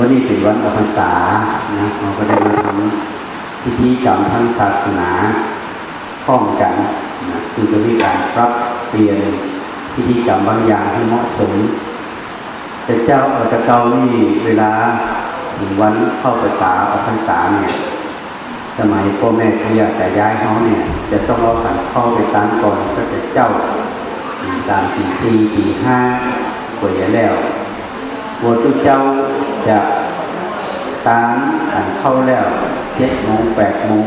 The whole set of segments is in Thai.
วันนี้เป็นวันออกพรรษานะเราก็ได้มาทำพิธีกรรมทางศาสนาพร้อมกันนะซึ่งจะมีการปรับเปลี่ยนพิธีกรรมบางอย่างให้เหมาะสม แต่เจ้าเอตะเกานี่เวลาถึงวันเข้าพรรษาออกพรรษาเนี่ยสมัยพ่อแม่ขยากแต่ย้ายเขาเนี่ย จะต้องเอาขันเข้าไปตามก่อนก็จะเจ้าปีสามปีสี่ปีห้าป่วยแล้วบัวตุเจ้า จะตามขันเข้าแล้วเจ็ดโมงแปดโมง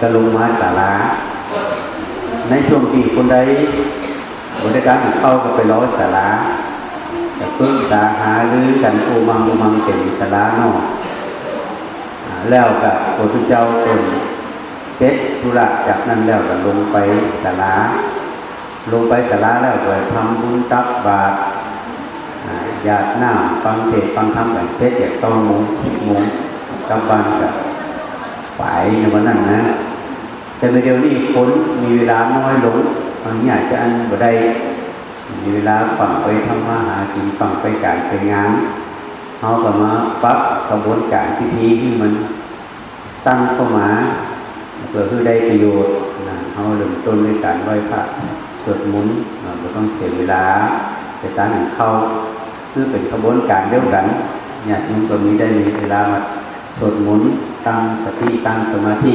ก็ลงมาศาลาในช่วงปีคนใดบริการเข้าก็ไปร้อยศาลาจะพึ่งตาหาหรือกันโอมังโอมังเป็นศาลานอกแล้วกับพระพุทธเจ้าเป็นเสร็จธุระจากนั้นแล้วก็ลงไปศาลาลงไปศาลาแล้วก็ทำบุญตักบาตร ญาติหน้าฟังเทศฟังธรรมกันเสร็จจากตอนมงสิบมงกลับบ้านกับไปในวันนั้นนะ แต่เดี๋ยวนี้คนมีเวลาน้อยลงบางอย่างจะอันบ่ได้มีเวลาฝังไปทำมาหากินฝังไปการไปงานเขาก็มาปรับกระบวนการพิธีที่มันสั้นเข้ามาเพื่อให้ได้ประโยชน์นะเขาเริ่มต้นด้วยการไหว้พระสวดมนต์เราต้องเสียเวลาไปตามหนึ่งเข้า เพื่อเป็นกระบวนการเดียวกันญาติโยมก็มีได้มีเวลามาสวดมนต์ตั้งสติตั้งสมาธิ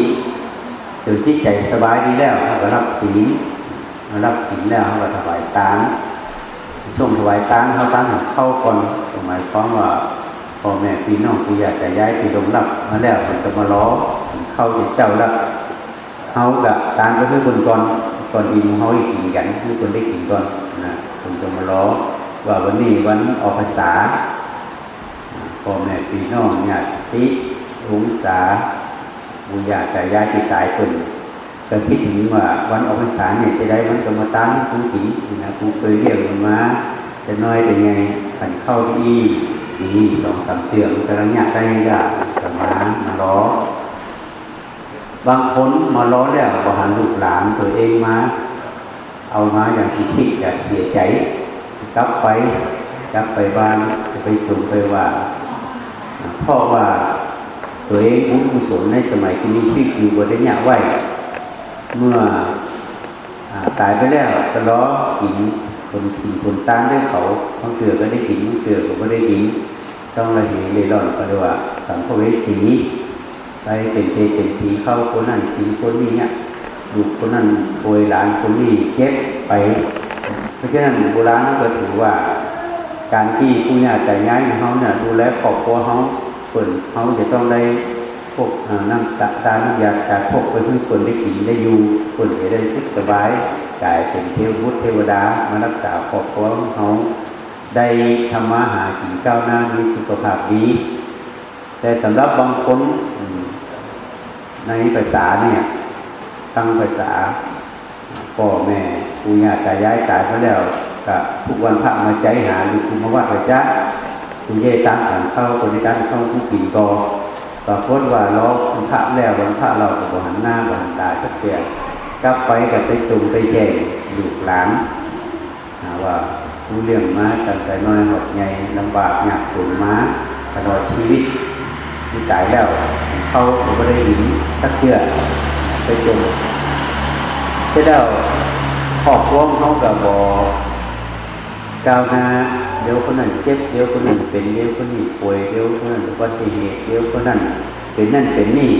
จนที่ใจสบายดีแล้วเขาก็รับศีลมารับศีลแล้วเขาก็ถวายตานช่วงถวายตานเขาตั้งเข้าก่อนหมายความว่าพ่อแม่พี่น้องผู้อยากจะย้ายไปลงรับมาแล้วมันจะมาล้อเข้าเจ้าแล้วเขากับตานก็คือคนก่อนก่อนอินเขาอีกกินกันคือคนได้กินก่อนนะคนจะมาล้อ ว่าวันนี้วันออกภาษาพ่อแม่พี่น้องญาติลุงสาบุญญาจะย้ายไปสายคนก็คิดถึงว่าวันออกพรรษาเนี่ยจะได้วันกรรมตันผู้ผีนะผู้เคยเรียกมันมาจะน้อยเป็นไงขันเข้าที่นี่สองสามเตือนกำลังอยากได้ยากจะมามาล้อบางคนมาล้อแล้วก็หันลูกหลานตัวเองมา เอามาอย่างที่คิดอยากเสียใจ กลับไปกลับไปบ้านจะไปจุงไปว่าพราะว่าตัวเองบุญกุศลในสมัยที่มีชีวิตอยู่บนได้ยากไหวเมื่ออตายไปแล้วก็ล้อหินคนขินคนตั้งด้วยเขาบางเกลือก็ได้หินเกลือก็ไม่ได้หินต้องระเหยเลยร่อนก็เรียกว่า สัมภเวสีไปเป็นเทเป็นทีเข้าคนนั้นสีคนนี้เนี่ยลูคนนั้นโวยหลานคนนี้เก็บไป เพราะฉะนั้นโบราณก็ถือว่า การที่ผู้ญาติใจย้ายเขาเนี่ยดูแลครอบครัวเขาคนเขาจะต้องได้พวกน้ำตาตาน้ำยาจากพวกไปให้คนได้กินได้อยู่คนจะได้สุขสบายกายเป็นเทวบุตรเทวดามารักษาครอบครัวเขาได้ทำมาหากินก้าวหน้ามีสุขภาพดีแต่สำหรับบางคนในภาษาเนี่ยตั้งภาษา พ่อแม่ปู่ย่าตายายตายไปแล้วกับทุกวันพระมาใจหาหรือคุณมาวัดพระจ้าคุณเย่ตั้งขันเข้าคนที่ตั้งเข้าผู้ปีกอปรากฏว่าล้อคุณพระแล้ววันพระเราก็หันหน้าหันตาสักเพียงกลับไปกับไปจุงไปแย่งลูกหลานว่าผู้เลี้ยงม้าตั้งแต่น้อยหดใหญ่ลำบากยากจนม้าตลอดชีวิตที่ตายแล้ว เขาก็ได้หินสักเพื่อไปจม เสร็จแล้วขอบครัวเขากับบอก้าวนาเดี๋ยวคนนั้นเจ็บเดี๋ยวคนนั้นเป็นเดี๋ยวคนนี้ป่วยเดี๋ยวคนนั้นอุบัติเหตุเดี๋ยวคนนั้นเป็นนั่นเป็นนี่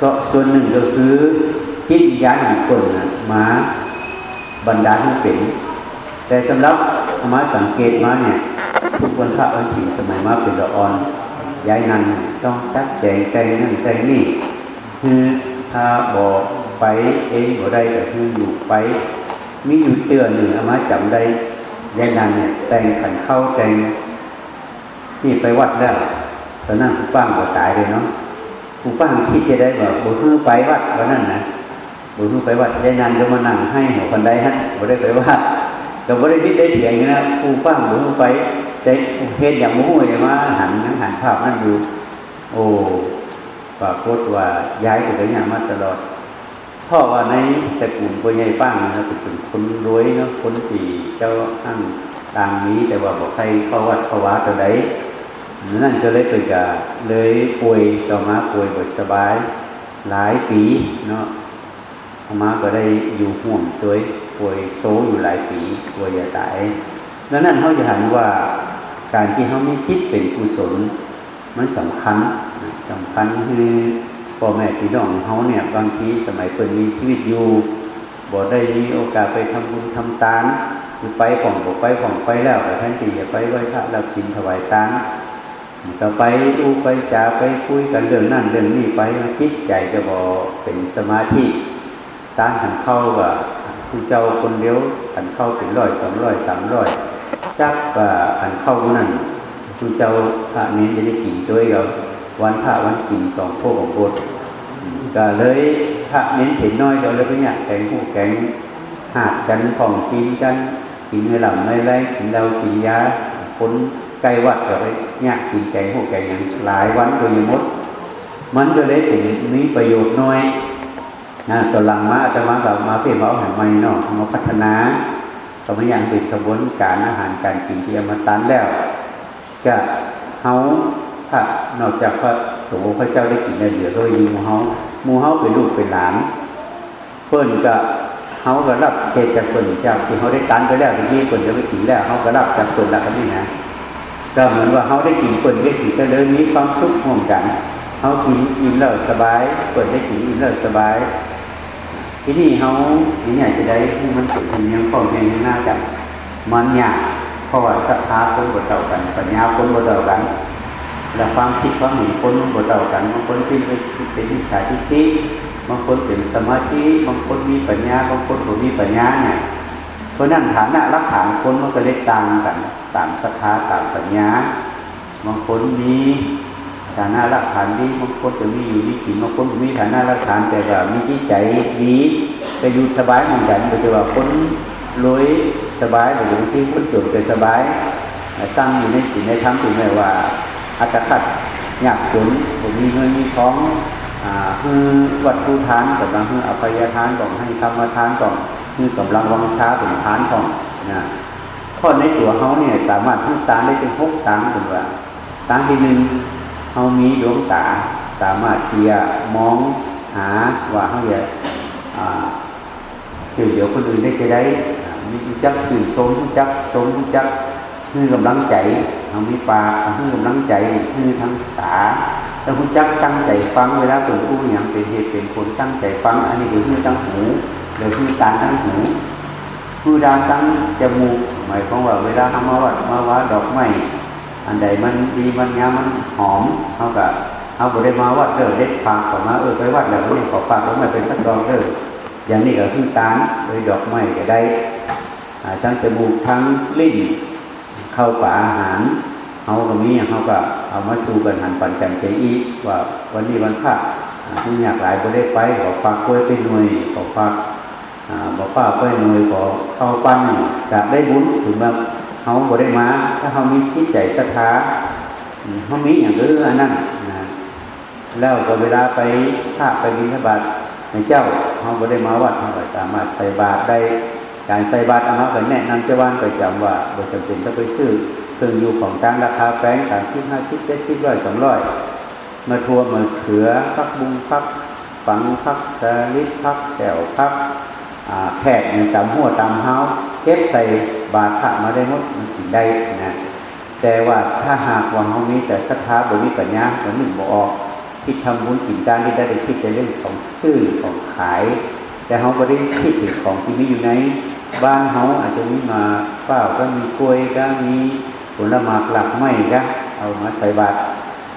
ก็ส่วนหนึ่งก็คือจิตวิญาณของคนนะมาบรรดาให้เป็น แต่สำหรับมาสังเกตมาเนี่ยทุกวันพระวันที่สมัยมาเป็นละออนย้ายนั้นต้องตัดแจงใจนั่นใจนี่คือถ้าบอก ไปเองบ่ได้แต่คืออยู่ไป มีอยู่เตือนหนึ่งอามาจำได้ยายนันเนี่ยแต่งขันเข้าแต่งนี่ไปวัดแล้วตอนนั้นผู้ป้างก็ตายเลยเนาะผู้ป้างคิดจะได้ว่บุคือไปวัดวันนั้นนะบุคือไปวัดยายนันก็มานั่งให้หัวคนใดฮะบุได้ไปวัดก็บุได้นิดได้เถียงนะผู้ป้างบุคือไปแต่เห็นอย่างมุ่เลยว่าหันหันภาพนั่นดูโอ้ปรากฏว่าย้ายไปกันอย่างมาตลอด พ่อว่าในตระกูลพ่อใหญ่ป้างนะเป็นคนรวยเนาะคนที่เจ้าท่านตามนี้แต่ว่าบอกใครเข้าวัดเข้าวาตัวใดนั่นก็เลยเป็นกะเลยป่วยต่อมาป่วยบ่สบาย หลายปีเนาะอมาก็ได้อยู่ห่วงตัวป่วยโซอยู่หลายปีป่วยจะตายแล้วนั่นเขาจะเห็นว่าการที่เขาไม่คิดเป็นกุศลมันสำคัญสำคัญคือ พ่อแม่พี่น้องเขาเนี่ยบางทีสมัยเปิดมีชีวิตอยู่บ่ได้มีโอกาสไปทำบุญทำทานคือไปของบ่ไปของไปแล้วแต่ท่านที่จะไปไหว้พระรับศีลถวายทานก็ไปดูไปจาไปคุยกันเรื่องนั่นเรื่องนี้ไปคิดใจจะบ่เป็นสมาธิตานหันเข้าว่าผู้เจ้าคนเดียวหันเข้าเป็นร้อยสองร้อยสามร้อยจักว่าหันเข้านั้นผู้เจ้าพระเนี้จะได้กี่ด้วยเราวันพระวันสิ่งสองพวกของบท ก็เลยพระเน้นเห็นน้อยเราเลยไปเนี่ยแข่งผู้แข่งหาดกันของกินกันกินไม่หลับไม่ไรกินเรากินยาคนใกล้วัดก็ไปเนี่ยกินแกงพวกแกงอย่างหลายวันโดยมด มันก็เลยเป็นมีประโยชน์น้อยนะตัวหลังมาอาตมากับมาเพื่อเขาแห่งไม่เนาะมาพัฒนาก็ไม่ยังปิดกระบวนการอาหารการกินที่อมตะแล้วก็เขาถ้านอกจากพระสงฆ์พระเจ้าได้กินได้เหลือโดยมีมูเฮา มูเฮาเป็นลูกเป็นหลานเพิ่นก็เขาก็รับเศษจากคนจากที่เขาได้ตันไปแล้วที่คนจะไปกินแล้วเขาก็รับจากคนละกันนี่นะก็เหมือนว่าเขาได้กินคนได้กินก็เลยมีความสุขร่วมกันเขากินอิ่มแล้วสบายคนได้กินอิ่มแล้วสบายที่นี่เขาอย่างไรจะได้ที่มันสุดที่ยังพ่อแม่หน้ากันมันยากเพราะว่าศรัทธาคนบดเต่ากันปัญญาคนบดเต่ากัน และความคิดความเห็นคนบดเต่ากันบางคนคิดเป็นวิชาทิฏฐิบางคนเป็นสมาธิบางคนมีปัญญาบางคนไม่มีปัญญาเนี่ยเพราะนั่นฐานะรักฐานคนมันก็เล็กต่างกันต่างศรัทธาต่างปัญญาบางคนมีฐานะรักฐานดีบางคนจะมีอยู่มีกินบางคนมีฐานะรักฐานแต่ว่ามีจิตใจดีก็อยู่สบายเหมือนกันแต่ว่าคนรวยสบายแต่บางทีคนจนก็สบายตั้งอยู่ในสิ่งในธรรมถึงแม้ว่า อาจจะขัดยากจนผมมีเงินมีทองคือวัดผู้ทานกับบางคืออภัยทานของให้ธรรมทานของคือกำลังวังช้าเป็นทานของนะข้อในตัวเขาเนี่ยสามารถพูดตานได้เป็นหกตางถึงว่าตางที่หนึ่งเขามีดวงตาสามารถที่จะมองหาว่าเขาจะเดี๋ยวคนอื่นได้จะได้มีจักสื่อชมจักชมจัก คือกำลังใจเขามีปากคือกำลังใจคือทั้งตาแล้วคุณจักตั้งใจฟังเวลาคนพูดอย่างเป็นเหตุเป็นผลตั้งใจฟัง อันนี้คือตั้งหูเดี๋ยวคือการตั้งหูผู้ดามตั้งจมูกหมายความว่าเวลาทำมาวัดมาว่าดอกไม้อันใดมันดีมันงามมันหอมเท่ากับเอาบริมาวัดเด้อเด็ดฝากออกมาเออไปวัดแล้วนี่ขอฝากแล้วไม่เป็นสักดอกเด้ออย่างนี้ก็คือตานโดยดอกไม้ก็ได้ทั้งจมูกทั้งลิ้น เข้าป่าอาหารเขาก็มีเขาก็เอามาสู่กันหันปันกันไปอีกว่าวันนี้วันพระที่อยากหลายก็ได้ไปขอฝากกล้วยไปหน่วยขอฝากบอกว่าไปหน่วยขอเข้าปั้นจะได้บุญถึงแบบเขาบ่ได้มาถ้าเขามีที่ใจศรัทธาเขามีอย่างอื่นอันนั้นนะแล้วก็เวลาไปถ้าไปบิณฑบาตในเจ้าเขาบ่ได้มาวัดเขาสามารถใส่บาตรได้ การใส่บาตรอามาก็แนะนำเจ้าบ้านก็จำว่าบ่จำเป็นต้องไปซื้อเครื่องอยู่ของตามราคาแพงสามสิบห้าสิบเจ็ดสิบร้อยสองร้อยมาทัวมาเขือพักบุงพักฝังพักสลิดพักแสวพักแขกเนี่ยตามหัวตามเท้าเก็บใส่บาตรพระมาได้หมดมันกินได้นะแต่ว่าถ้าหากว่าเขามีแต่ศรัทธาบริปัญญาเหมือนหนึ่งบออกคิดทำบุญกินการที่ได้คิดในเรื่องของซื้อของขาย แต่เขาไม่ได้คิดถึงของที่มีอยู่ใน บ้านเขาอาจจะมีมาเปล่าก็มีกล้วยก็มีผลไม้หลักไม้ก็เอามาใส่บาตร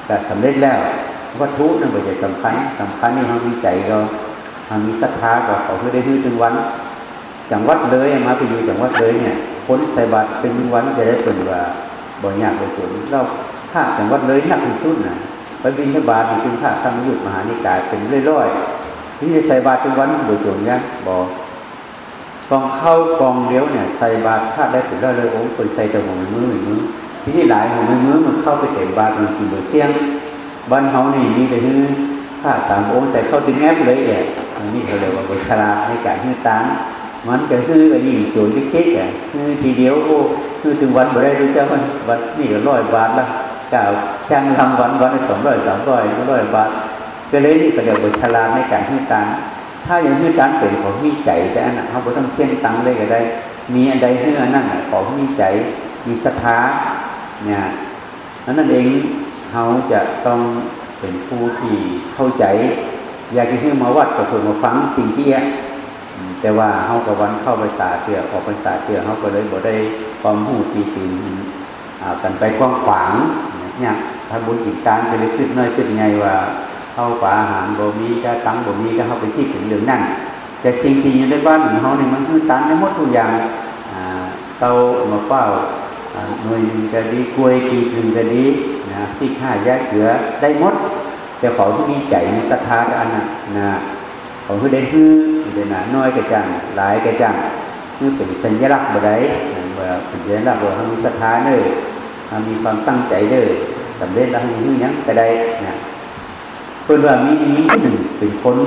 แต่สำเร็จแล้ววัตถุนั่นเป็นใจสำคัญสำคัญนี่เขามีใจเราเขามีศรัทธาก็เขาเพื่อได้ฮื้อถึงวันจังวัดเลยมาไปอยู่จังวัดเลยเนี่ยพ้นใส่บาตรเป็นวันจะได้เป็นว่าบ่อยากเลยผลเราถ้าจังวัดเลยหนักที่สุดนะไปบินทบาทเป็นพระธรรมยุทธมหานิกายเป็นเรื่อยๆที่ใส่บาตรเป็นวันโดยตรงเนี่ยบอ กองเข้ากองเลี้ยวเนี่ยใส่บาตรถ้าได้ถึงได้เลยโอ้คนใส่แต่หัวมือมือที่นี่หลายหัวมือมันเข้าไปเต็มบาตรมันกินโดยเสี่ยงบ้านเขานี่มีแต่คือผ้าสามองค์ใส่เข้าถึงแงบเลยแหละอันนี้เขาเรียกว่าบชราในการฮื้ตานมันก็คือว่ายิ่งโจรที่เก๊กอะคือทีเดียวโอ้คือถึงวันบ่ได้รู้เจ้ามันวันนี่ก็ร้อยบาทละกล่าวแข่งรางวัลวันสองร้อยสามร้อยร้อยบาทก็เลยนี่ก็เดี๋ยวบทฉลาดในการให้การ ถ้าอย่างให้การเป็นของมีใจแต่อันนั้นเขาต้องเส้นตังเลยก็ได้ มีอันใดให้อนนั้นของมีใจมีศรัทธาเนี่ยนั่นเองเขาจะต้องเป็นผู้ที่เข้าใจ อยากจะให้มาวัดก็ควรมาฟังสิ่งที่แย่แต่ว่าเขากับวันเข้าภาษาเตือออกภาษาเตือเขาก็เลยบ่ได้ความหูตีตีนกันไปกว้างขวางเนี่ยถ้าบุญกิจการจะเลยขึ้นน้อยขึ้นไงว่า เข้าป่าอาหารบ่มีก็ตั้งบ่มีก็เข้าไปที่ถึงเรื่องนั่นแต่สิ่งที่อยู่ในบ้านของเขาเนี่ยมันคือตันในหมดทุกอย่างเตามาเป้าหน่วยหนึ่งก็ดีกล้วยกีหนึ่งก็ดีนะที่ข้าแยกเสือได้หมด แต่เขาที่มีใจมีศรัทธากันนะนะเขาคือได้ฮือเดนะน้อยกระจังหลายกระจังคือเป็นสัญลักษณ์บ่ได้ว่าเป็นสัญลักษณ์ว่าเขามีศรัทธาเด้อมีความตั้งใจเด้อสำเร็จแล้วมีฮือยังก็ได้นะ เพื่อนว่ามีมีหนึ่งเป็นคน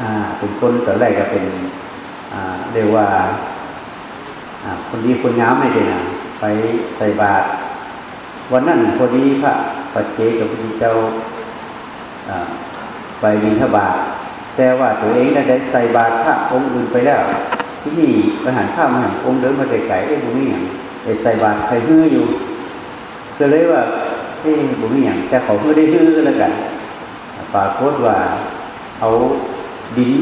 อ่าเป็นคนตอนแรกก็เป็นอ่าเรียกว่าอ่าคนดีคนงามไม่ได้นะไปใส่บาตรวันนั้นพอดีพระปัจเจกับพระพุทธเจ้าไปบิณฑบาตแต่ว่าตัวเองได้ใส่บาตรพระองค์อื่นไปแล้ว ที่นี่ไปหันข้าวมาหันองค์เดินมาไกลๆไอ้บุญนี่อย่างได้ใส่บาตรใครฮื้ออยู่ก็เลยว่าเอ้บุญนี่อย่างแต่เขาเพื่อได้ฮื้อแล้วกัน ปรากฏว่าเขาดิน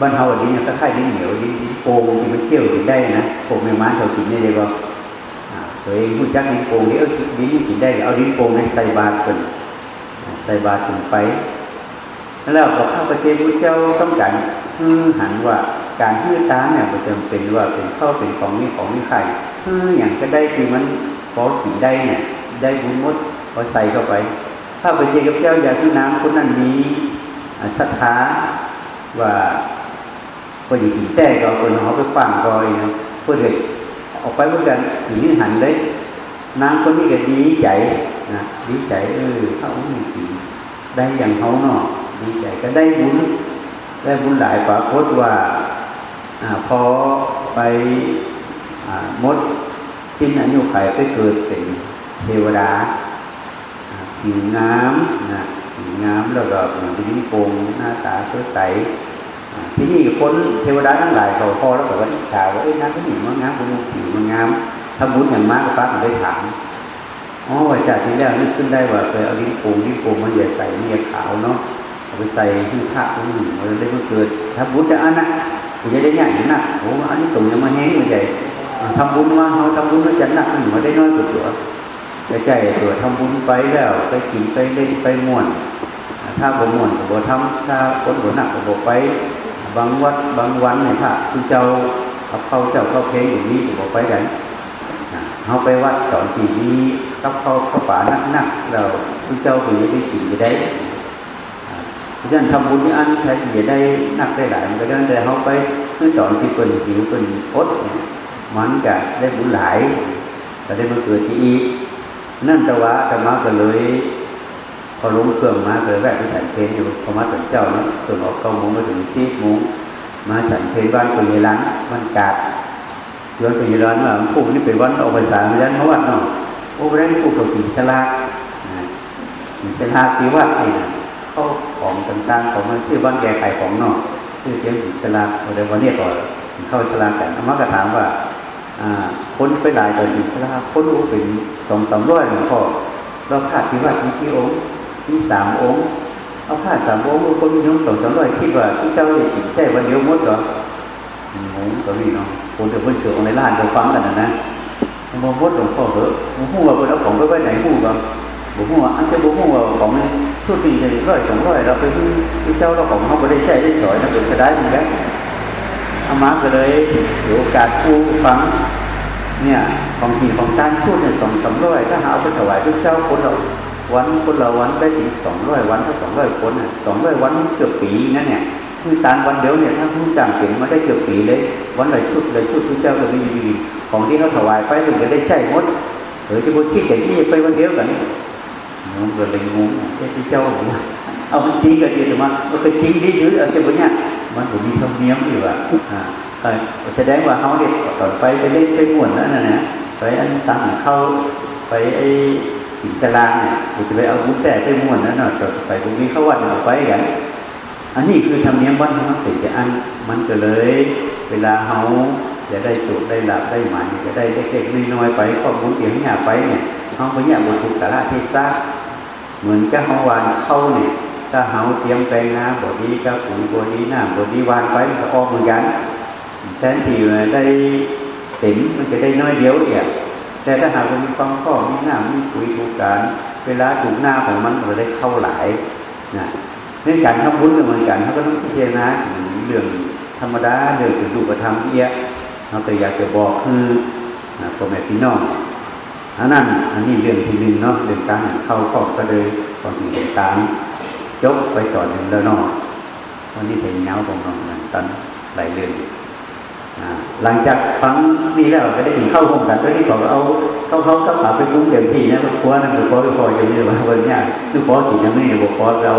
บ้านเฮาดินเนี่ยก็ค่ายดินเหนียวดินโป่งที่มันเที่ยวดินได้นะโป่งไม่ม้าเขากินได้เลยบ่ตัวเองผู้จักดินโป่งนี่เอาดินนี่กินได้ เอาดินโป่งในใส่บาตรนใส่บาตรถึงไป แล้วก็ข้าพเจ้าพระเจ้าต้องการฮือหันว่าการฮื้อตาเนี่ยมันจำเป็นว่าเป็นข้าเป็นของนี่ของนี่ไข่ฮืออย่างก็ได้คือมันพอกินได้เนี่ยได้บุญมดพอใส่เข้าไป ข้าพเจ้าพระเจ้าอยากที่น้ำคนนั้นมีศรัทธาว่าพอดีกินแต่ก็คนเขาไปฟังรอยนะเพื่อเด็กออกไปเหมือนกันถึงนี่หันได้นางคนนี้ก็ดีใจนะดีใจเออเขาไม่กินได้อย่างเขาเนาะดีใจก็ได้บุญได้บุญหลายปรากฏว่าอพอไปมด สิ้นอายุไขไปเกิดเป็นเทวดา ผิวน้ำนะผิวน้ำแล้วก็เหมือนเป็นนิโกงหน้าตาสดใสที่นี่คนเทวดาทั้งหลายเขาพอแล้วก็ว่าอิจฉาว่าเอ้ยน้ำที่นี่มันงามบุญผิวมันงามทำบุญอย่างมากก็ป้าได้ถามอ๋อว่าจากที่แล้วนึกขึ้นได้ว่าเคยเอาลิ้นปูลิ้นปูมันอย่าใส่มันอย่าขาวเนาะเอาไปใส่ที่ผ้าคนหนึ่งมันได้เกิดทำบุญจะอันนะคุณจะได้ใหญ่นะโอ้อันนี้ส่งยังมาแห้งเลยใหญ่ทำบุญมาเขาทำบุญมาจัดหนักหนึ่งมาได้น้อยกว่าตัว จะใจตัวทำบุญไปแล้ว ไปกินไปเล่นไปม่วน ถ้าบ่ม่วนก็บ่ทำถ้าคนบ่หนักก็บ่ไป บางวัดบางวันเนี่ยพระคุณเจ้าเขาเข้าเจ้าเข้าเพลงอย่างนี้ก็บอกไปไหนเขาไปวัดสอนทีนี้กับเข้าเข้าป่านักนักเราคุณเจ้าถึงจะได้กินจะได้เพราะฉะนั้นทำบุญนี่อันใครจะได้นักได้หลายมันก็ได้แต่เขาไปคือสอนที่เป็นผิวเป็นพดมันจะได้บุญหลายจะได้มาเกิดที่อีก นั่นต่ว่าธรรมะก็เลยพอล้มเครื่องมาเลยแวะไปฉันเพลอยู่พอมาถึงเจ้าเนาะส่วนออกเก้าโมงมาถึงซีโมงมาฉันเพลบ้านคนยีรันมันกาดย้อนคนยีรันว่าผู้นี่เป็นวันออกภาษาไม่ได้เพราะว่าเนาะโอ้ได้ผู้กับกิสลากกิสลากที่วัดนี่เขาของต่างๆของมันซื้อบ้านแก่ไข่ของเนาะชื่อเทียมกิสลากเดี๋ยววันนี้ก่อนเข้าสลากกันอามาก็ถามว่าคนไปหลายต่อกิสลากคนรู้เป็น สองสามร้อยหลวงพ่อเราคาดที่วัดมีกี่องค์มีสามองค์เอาผ้าสามองค์คนมีน้องสองสามร้อยคิดว่าที่เจ้าจะกินแค่วันเดียวหมดเหรอโอ้ก็มีเนาะคนเดี๋ยวคนเสือในร้านเราฟังกันนะนะมองมดหลวงพ่อเหรอผมพูดว่าคนเอาของไปไว้ไหนพูดว่าผมพูดว่าอันจะผมพูดว่าของชุดนี้เลยร้อยสองร้อยเราไปที่เจ้าเราของเขาไม่ได้ใช้ได้สอยนะเป็นสดายเหมือนกันอามาก็เลยเดี๋ยวโอกาสผู้ฟัง เนี่ยของผีของการชุดเนี่ยสองสามร้อยถ้าหาเอาไปถวายพระเจ้าคนเราวันคนละวันได้ถึงสองร้อยวันถ้าสองร้อยคนสองร้อยวันเกือบปีนั่นเนี่ยคือตานวันเดียวเนี่ยถ้าผู้จ้างเก่งมาได้เกือบปีเลย วันไหนชุดเลยชุดพระเจ้าก็มีของที่เขาถวายไปถึงจะได้ใช้หมดหรือจะบุคิดอย่างนี้ไปวันเดียวกันงงเลยงงพระเจ้าเอามันจริงกันดีแต่ว่ามันเป็นจริงดีหรือเอาจะบอกเนี่ยมันผมมีธรรมเนียมอยู่อะ แสดงว่าเขาเนี่ยต่อไปไปเล่นไปม่วนนั่นนะนะไปอันตังเข้าไปไอ้สิงสลางเนี่ยจะไปเอาบุญแต่ไปม่วนนั่นน่ะจะไปตรงนี้เขาวัดเอาไปกันอันนี้คือธรรมเนียมวัดของมันติดจะอันมันก็เลย เวลาเขาจะได้จุได้หลับได้หมันจะได้เล็กๆน้อยๆไปก็บุญเกี่ยงหยาไปเนี่ยเขาไปเนี่ยบุญถูกตละเทศะเหมือนกับเขาวานเข้าเนี่ยถ้าเขาเตรียมแปลงน้ำบทนี้ก็ปุ๋ยบทนี้น้ำบทนี้วานไปก็ออกเหมือนกัน แทนที่ได้เต็มมันจะได้น้อยเดียวเนี่ยแต่ถ้าหากมีความข้อมีหน้ำมีปุ๋ยถูกการเวลาถูกหน้าของมันมันได้เข้าหลายนะเรื่องการทำบุญก็เหมือนกันเขาก็ต้องพิจารณาเรื่องธรรมดาเรื่องดูประธรรมเอียเราแต่อยากจะบอกคือพ่อแม่พี่น้องอันนั้นอันนี้เรื่องที่หนึ่งเนาะเรื่องการเข้าข้อก็เลยตอนที่เห็นการจบไปต่อหนึ่งแล้วเนาะวันนี้เป็นเงาของน้องนั่นตอนหลายเรื่อง หลังจากฟังนี่แล้วก็ได้ถึงเข้าห้องกันด้วยที่บอกเอาเขาเขาก็พาไปปุ้งเต็มที่นะเพราะว่านั่นคือพอไปพออยู่นี้ว่าวันนี้คือพอจิตยังไม่ได้บอกพอเรา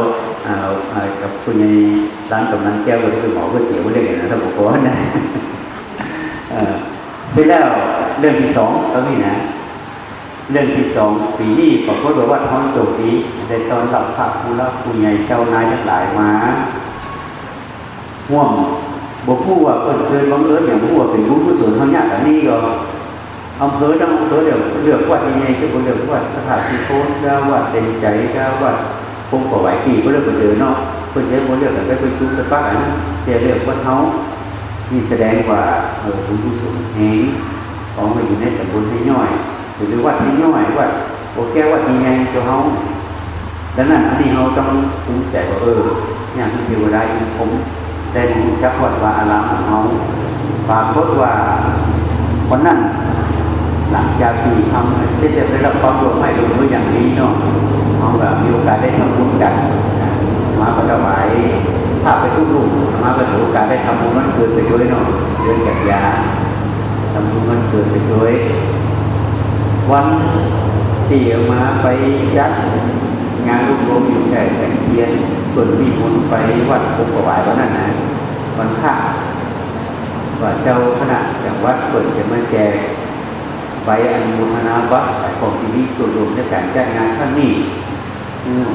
กับคุณยายร้านกำนันแก้วก็ได้ไปหมอก๋วยเตี๋ยวไม่ได้เลยนะถ้าบอกพอนะเสร็จแล้วเรื่องที่สองก็นี่นะ เรื่องที่สองปีนี้ปรากฏว่าท้องโจดีได้ตอนหลับพระผู้รับผู้ใหญ่เจ้านายทั้งหลายมาห่วง บอกผู้ว่าเปิดเกินบังเอิญอย่างผู้ว่าเป็นบุญกุศลเขาเนี่ยแต่นี่ก็อำเภอทั้งอำเภอเดี๋ยวเลือกวัดยังไงก็บนเลือกวัดพระธาตุสีโคนเจ้าวัดเต็มใจเจ้าวัดคงขอไหวกี่ก็เลือกไปเจอเนาะเพื่อนเจ้าบนเลือกแต่ไปชุบไปปักอันนั้นเจเลือกวัดเขาที่แสดงว่าเออบุญกุศลแห่งของมาอยู่ในตำบลให้ย่อยหรือวัดให้ย่อยวัดโอเควัดยังไงเจ้าเขาดังนั้นอันนี้เราต้องภูมิใจว่าเอออย่างที่เทวดาอินผม ได้รู้จักวัดวาอารามของเขาปรากฏว่าคนนั้นหลังจากที่ทำเสร็จได้รับความร่วมมือร่วมมือย่างนี้เนาะเขาแบบมีโอกาสได้ทำบุญกันมาก็ถวายภาพไปทุกรูปมาก็ถือโอกาสได้ทำบุญมันเกิดไปด้วยเนาะเดือนกันยาทำบุญมันเกิดไปด้วยวันที่มาไปจัด งานรวบรวมอยู่แต่แสงเทียนเปิดมีมนไปวัดปุกถวายวันนั้นนะวันพระว่าเจ้าคณะจังวัดเปิดจะมาแจกใบอนุโมทนาบัตรของที่มีส่วนรวมในการจัดงานครั้งนี้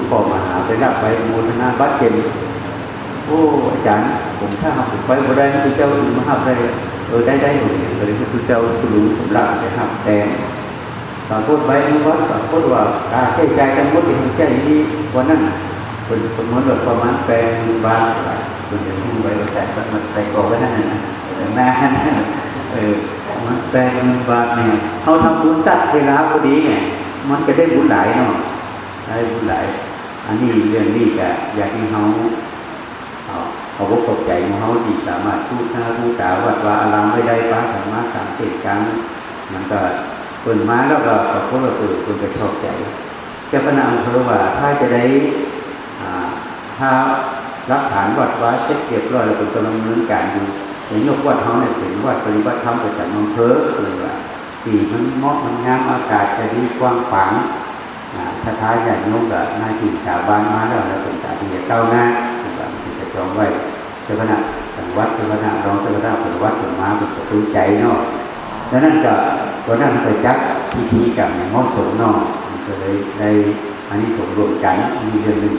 พ่อมาหาไปรับใบอนุโมทนาบัตรเจนโอ้อาจารย์ผมถ้าหากไปบ่ได้คือเจ้าอื่นมาหับได้เออได้ได้หมดเลยคือเจ้าคือรู้สำหรับนะครับแต่ ปรากฏใบอนุวัตปรากฏว่ากาใช้จ่ายทั้งหมดที่มันใช้ที่วันนั้นเป็นจำนวนแบบประมาณแปดหมื่นบาทคุณจะทุ่ไปแต่มันใส่กรอบไว้นั่นนะนานเออมันแปดหมื่นบาทเนี่ยเขาทำบุญตัดเวลาพอดีเนี่ยมันก็ได้บุญหลายเนาะได้บุญหลายอันนี้เรื่องนี้ก็อยากให้เขาเขาบอกตกใจของเขาที่สามารถพูดหน้าพูดตาวัดว่าอารามไม่ได้ป้าสามารถสังเกตการมันก็ เปิดมาแล้วก็ขอโทษเราเปิดคนก็ชอบใจเจ้าพนักอำเภอว่าถ้าจะได้ถ้ารับฐานวัดว่าเช็คเรียบร้อยแล้วเป็นกำลังดำเนินการอยู่อย่างยกวัดเขาเนี่ยเป็นวัดปฏิบัติธรรมประจำอำเภอเลยว่าที่มันเหมาะมันงามอากาศจะดีกว้างขวางถ้าท้ายใหญ่ยกกับหน้าที่ชาวบ้านมาแล้วแล้วเป็นกาที่จะเก้าหน้าแบบที่จะจองไว้เจ้าพนักจังวัดเจ้าพนักรองเจ้าพนักเป็นวัดเป็นมาเป็นประตูใจเนาะ ดังนั้นก็ตัวนั้นไปจักพิธีกับเหมาะสมนาะก็เลยได้อันนี้สมรวมกันมีเรื่องหนึ่ง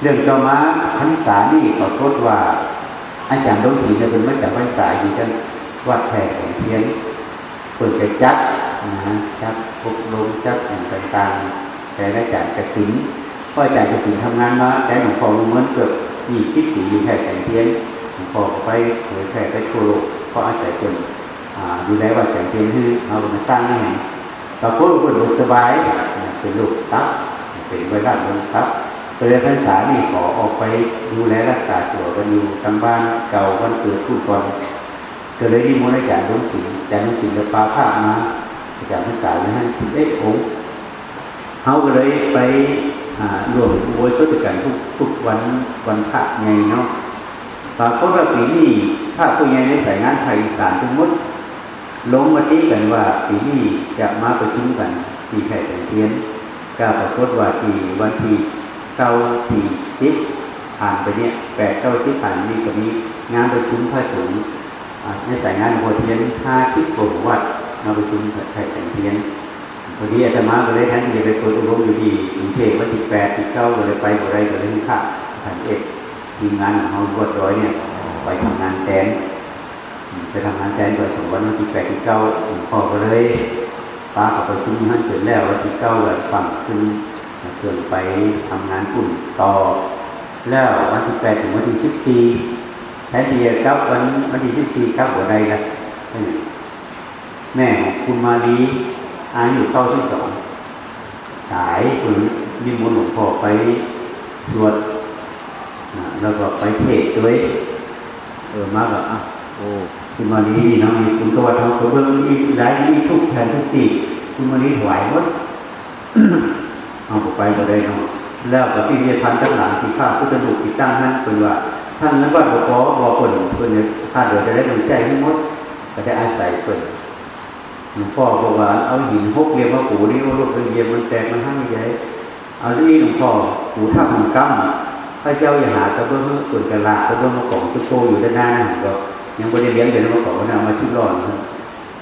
เรื่องต่อมาพรรษานี่ขอโทษว่า อาจารย์ดงศรีจะเป็นมาจากพรรษาอยู่ที่วัดแพร่สงเทียนเปิดไปจัดนะจัดปุกลงจัดอย่างต่างๆแต่อาจารย์กสินพ่ออาจารย์กสินทำงานมาแต่หลวงพ่อเหมือนเกือบยี่สิบปีอยู่แพร่แสงเทียนหลวงพ่อไปเผยแพร่ไปทั่วโลกเพราะอาศัยคน ดูแลวัดแสงเทียนที่เอามาสร้างให้เราพูดคนสบายเป็นลูกตับเป็นไวรัสลงตับเรียนภาษานี่ขอออกไปดูแลรักษาตัวกันอยู่ทางบ้านเก่าวันเกิดผู้ก่อนก็เลยนิมนต์อาจารย์ลุงศิลป์อาจารย์ลุงศิลป์ปาภาพมาอาจารย์ภาษาเลยให้สิบเอ็ดองค์เขาก็เลยไปรวมอุโวยชดกันทุกทุกวันวันพระไงเนาะปรากฏว่าปีนี้ถ้าผู้ใหญ่ในสายงานไทยสารสมมติ ลงมมาตีกันว่าปีนี้จะมาประชุมกันที่แพร่แสงเทียนก็ปรากฏว่าที่วันที่เก้าที่สิบผ่านไปเนี่ยแปดเก้าสิบผ่านนี้ก็มีงานประชุมพระสงฆ์ในสายงานหัวเทียนห้าสิบกว่าวัดมาประชุมไทยแสงเทียนวันนี้อาตมาก็เลยท่านที่ไปเปิดอบรมอยู่ที่กรุงเทพวันที่แปดที่เก้าก็เลยไปบ่ได้ก็เลยมีค่าท่านเอกทีมงานของเราบวชร้อยเนี่ยไปทำงานแทน ไปทำงานแทนไปสองวันวันที่แปดที่เก้าหลวงพ่อก็เลยป้ากับประชุมท่านเสร็จแล้ววันที่เก้าก็ฟังขึ้นเกินไปทำงานกลุ่มต่อ แล้ววันที่แปดถึงวันที่สิบสี่แทนที่จะครับวันวันที่สิบสี่ครับหัวใดละแม่ของคุณมาลีอายุเก้าที่สองสายคุณนิมนต์หลวงพ่อไปสวดแล้วก็ไปเทศด้วย เออมากอะโอ้ คุณมาลีนี่น้องมีคุณก็ว่าเขาเบิ่งอีกหลายอีทุกแผ่นทุกตีคุณมาลีถวายหมดเอาไปก็ได้เนาะแล้วกับพิพิธภัณฑ์ต่างๆที่ข้าพุทธรูปที่ตั้งนั้นเป็นว่า ท่านนั้นว่าบอกขอบอกคนคนเนี่ยข้าเดี๋ยวจะได้ดวงใจให้หมดก็ได้อาศัยคนหลวงพ่อบอกว่าเอาหินพกเรียมว่าปูนี่ว่าลูกเรียมมันแตกมันห้างใหญ่เอาที่หลวงพ่อปูท่ามันกั้มพระเจ้าอย่าหาตะเบิ้งส่วนกระลาตะเบิ้งมาของตุโตอยู่ด้านหน้าก็ ยังไม่ได้เลี้ยงเดี๋ยวมาของว่าเอามาซิบร้อน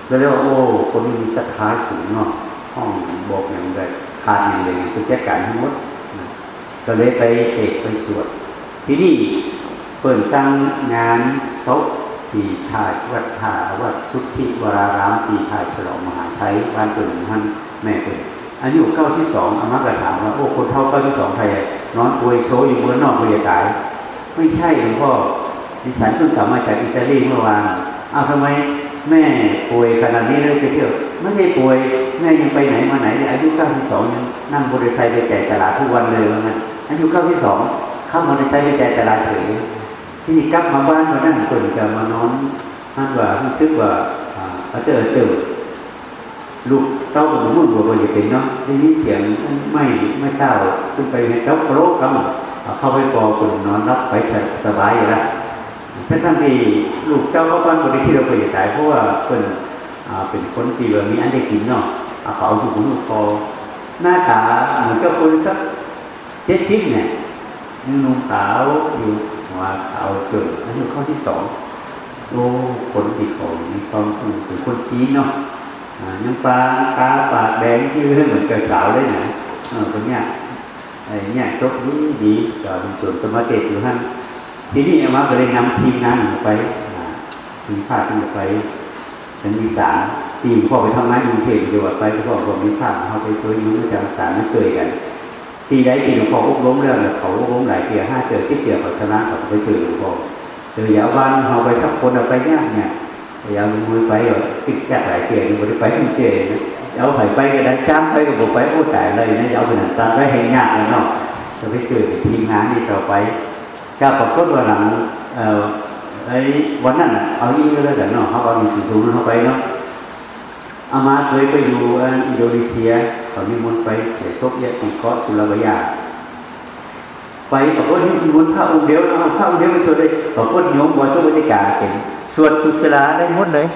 แล้วเรียกว่าโอ้คนมีศรัทธาสูงเนาะห้องบอกอย่างไรขาดอย่างไรคือแก้การทั้งหมดก็เลยไปเอกไปสวดที่นี่เปิดตั้งงานศพทีถ่ายวัดท่าวัดสุทธิวรารามทีถ่ายฉลองมหาชัยบ้านเปิดท่านแม่เปิดอายุเก้าสิบสองอามักระถามว่าโอ้คนเท่าเก้าสิบสองไทยนอนป่วยโซอยู่บนนอกป่วยตายไม่ใช่หลวงพ่อ ดิฉันเพิ่งกลับมาจากอิตาลีเมื่อวานอ้าวทำไมแม่ป่วยขนาดนี้เลยไปเที่ยวไม่ได้ป่วยแม่ยังไปไหนมาไหนอายุเก้าสิบสองยังนั่งบริษัทไปแจกตลาดทุกวันเลยว่างั้นอายุเก้าสิบสองข้ามมอเตอร์ไซค์ไปแจกตลาดเฉยที่นี่กลับมาบ้านมานั่งคนจะมานอนนั่นว่ารู้สึกว่าอาเจอเจอลูกเต้าของมุ่งบัวบัวจะเป็นเนาะได้ยินเสียงไม่ไม่เต้าขึ้นไปในเต้าโครกเขาเข้าไปปอคนนอนรับไปสบายอยู่แล้ว ถ้าท่านที่ลูกเจ้าก็บ้านบริที่เราไปตายเพราะว่าเป็นเป็นคนที่เรามีอันได้กินเนาะเขาเอาถูกลูกคอหน้าตาเหมือนกับคนสักเจ็ดสิบเนี่ยนุ่งขาวอยู่หัวขาวเกิดอันนี้ข้อที่สองโอ้คนที่ของมีความเป็นคนจีนเนาะน้ำปลาตาปากแดงที่เหมือนกับสาวเลยนะเออคนเนี้ยไอ้เนี่ยซบดีดีก็เป็นส่วนสมาเกตอยู่ท่าน ทีนี้อามาก็เลยนำทีมงานไปทีมภาคที่ไปเป็นวิสาทีมพ่อไปทำงานกรุงเทพจังหวัดไปพ่อบอกมีภาคเขาไปตัวนู้นจะสารนั่นเคยกันทีใดที่หลวงพ่ออบรมเรื่องเขาอบรมหลายเกียร์ห้าเจอสิบเกียร์เขาชนะเขาไปเจอหลวงพ่อเจอยาววันเขาไปสักคนเอาไปยากเนี่ยยาวมือไปอะติดแก่หลายเกียร์อยู่บริไปไม่เจนะยาไปไปก็ได้จ้างไปก็บอกไปโอ้แต่เลยนะยาวเป็นตาได้เห็นยากเลยเนาะจะไปเจอทีมงานนี่ต่อไป ก็ปรากฏว่าหลังเออไอ้วันนั้นเอาอีกแล้วแต่เนาะเขาเอามีสิ่งสูงเข้าไปเนาะอามาเคยไปอยู่อินโดนีเซียเขามีมนไปเสียศพเยอะที่เกาะสุลาวายาไปบอกว่านี่มนพระองค์เดียวเอาพระองค์เดียวไปสวดเลยบอกว่าโยมบวชบรรยากาศเห็นสวดกุศลาได้หมดเลย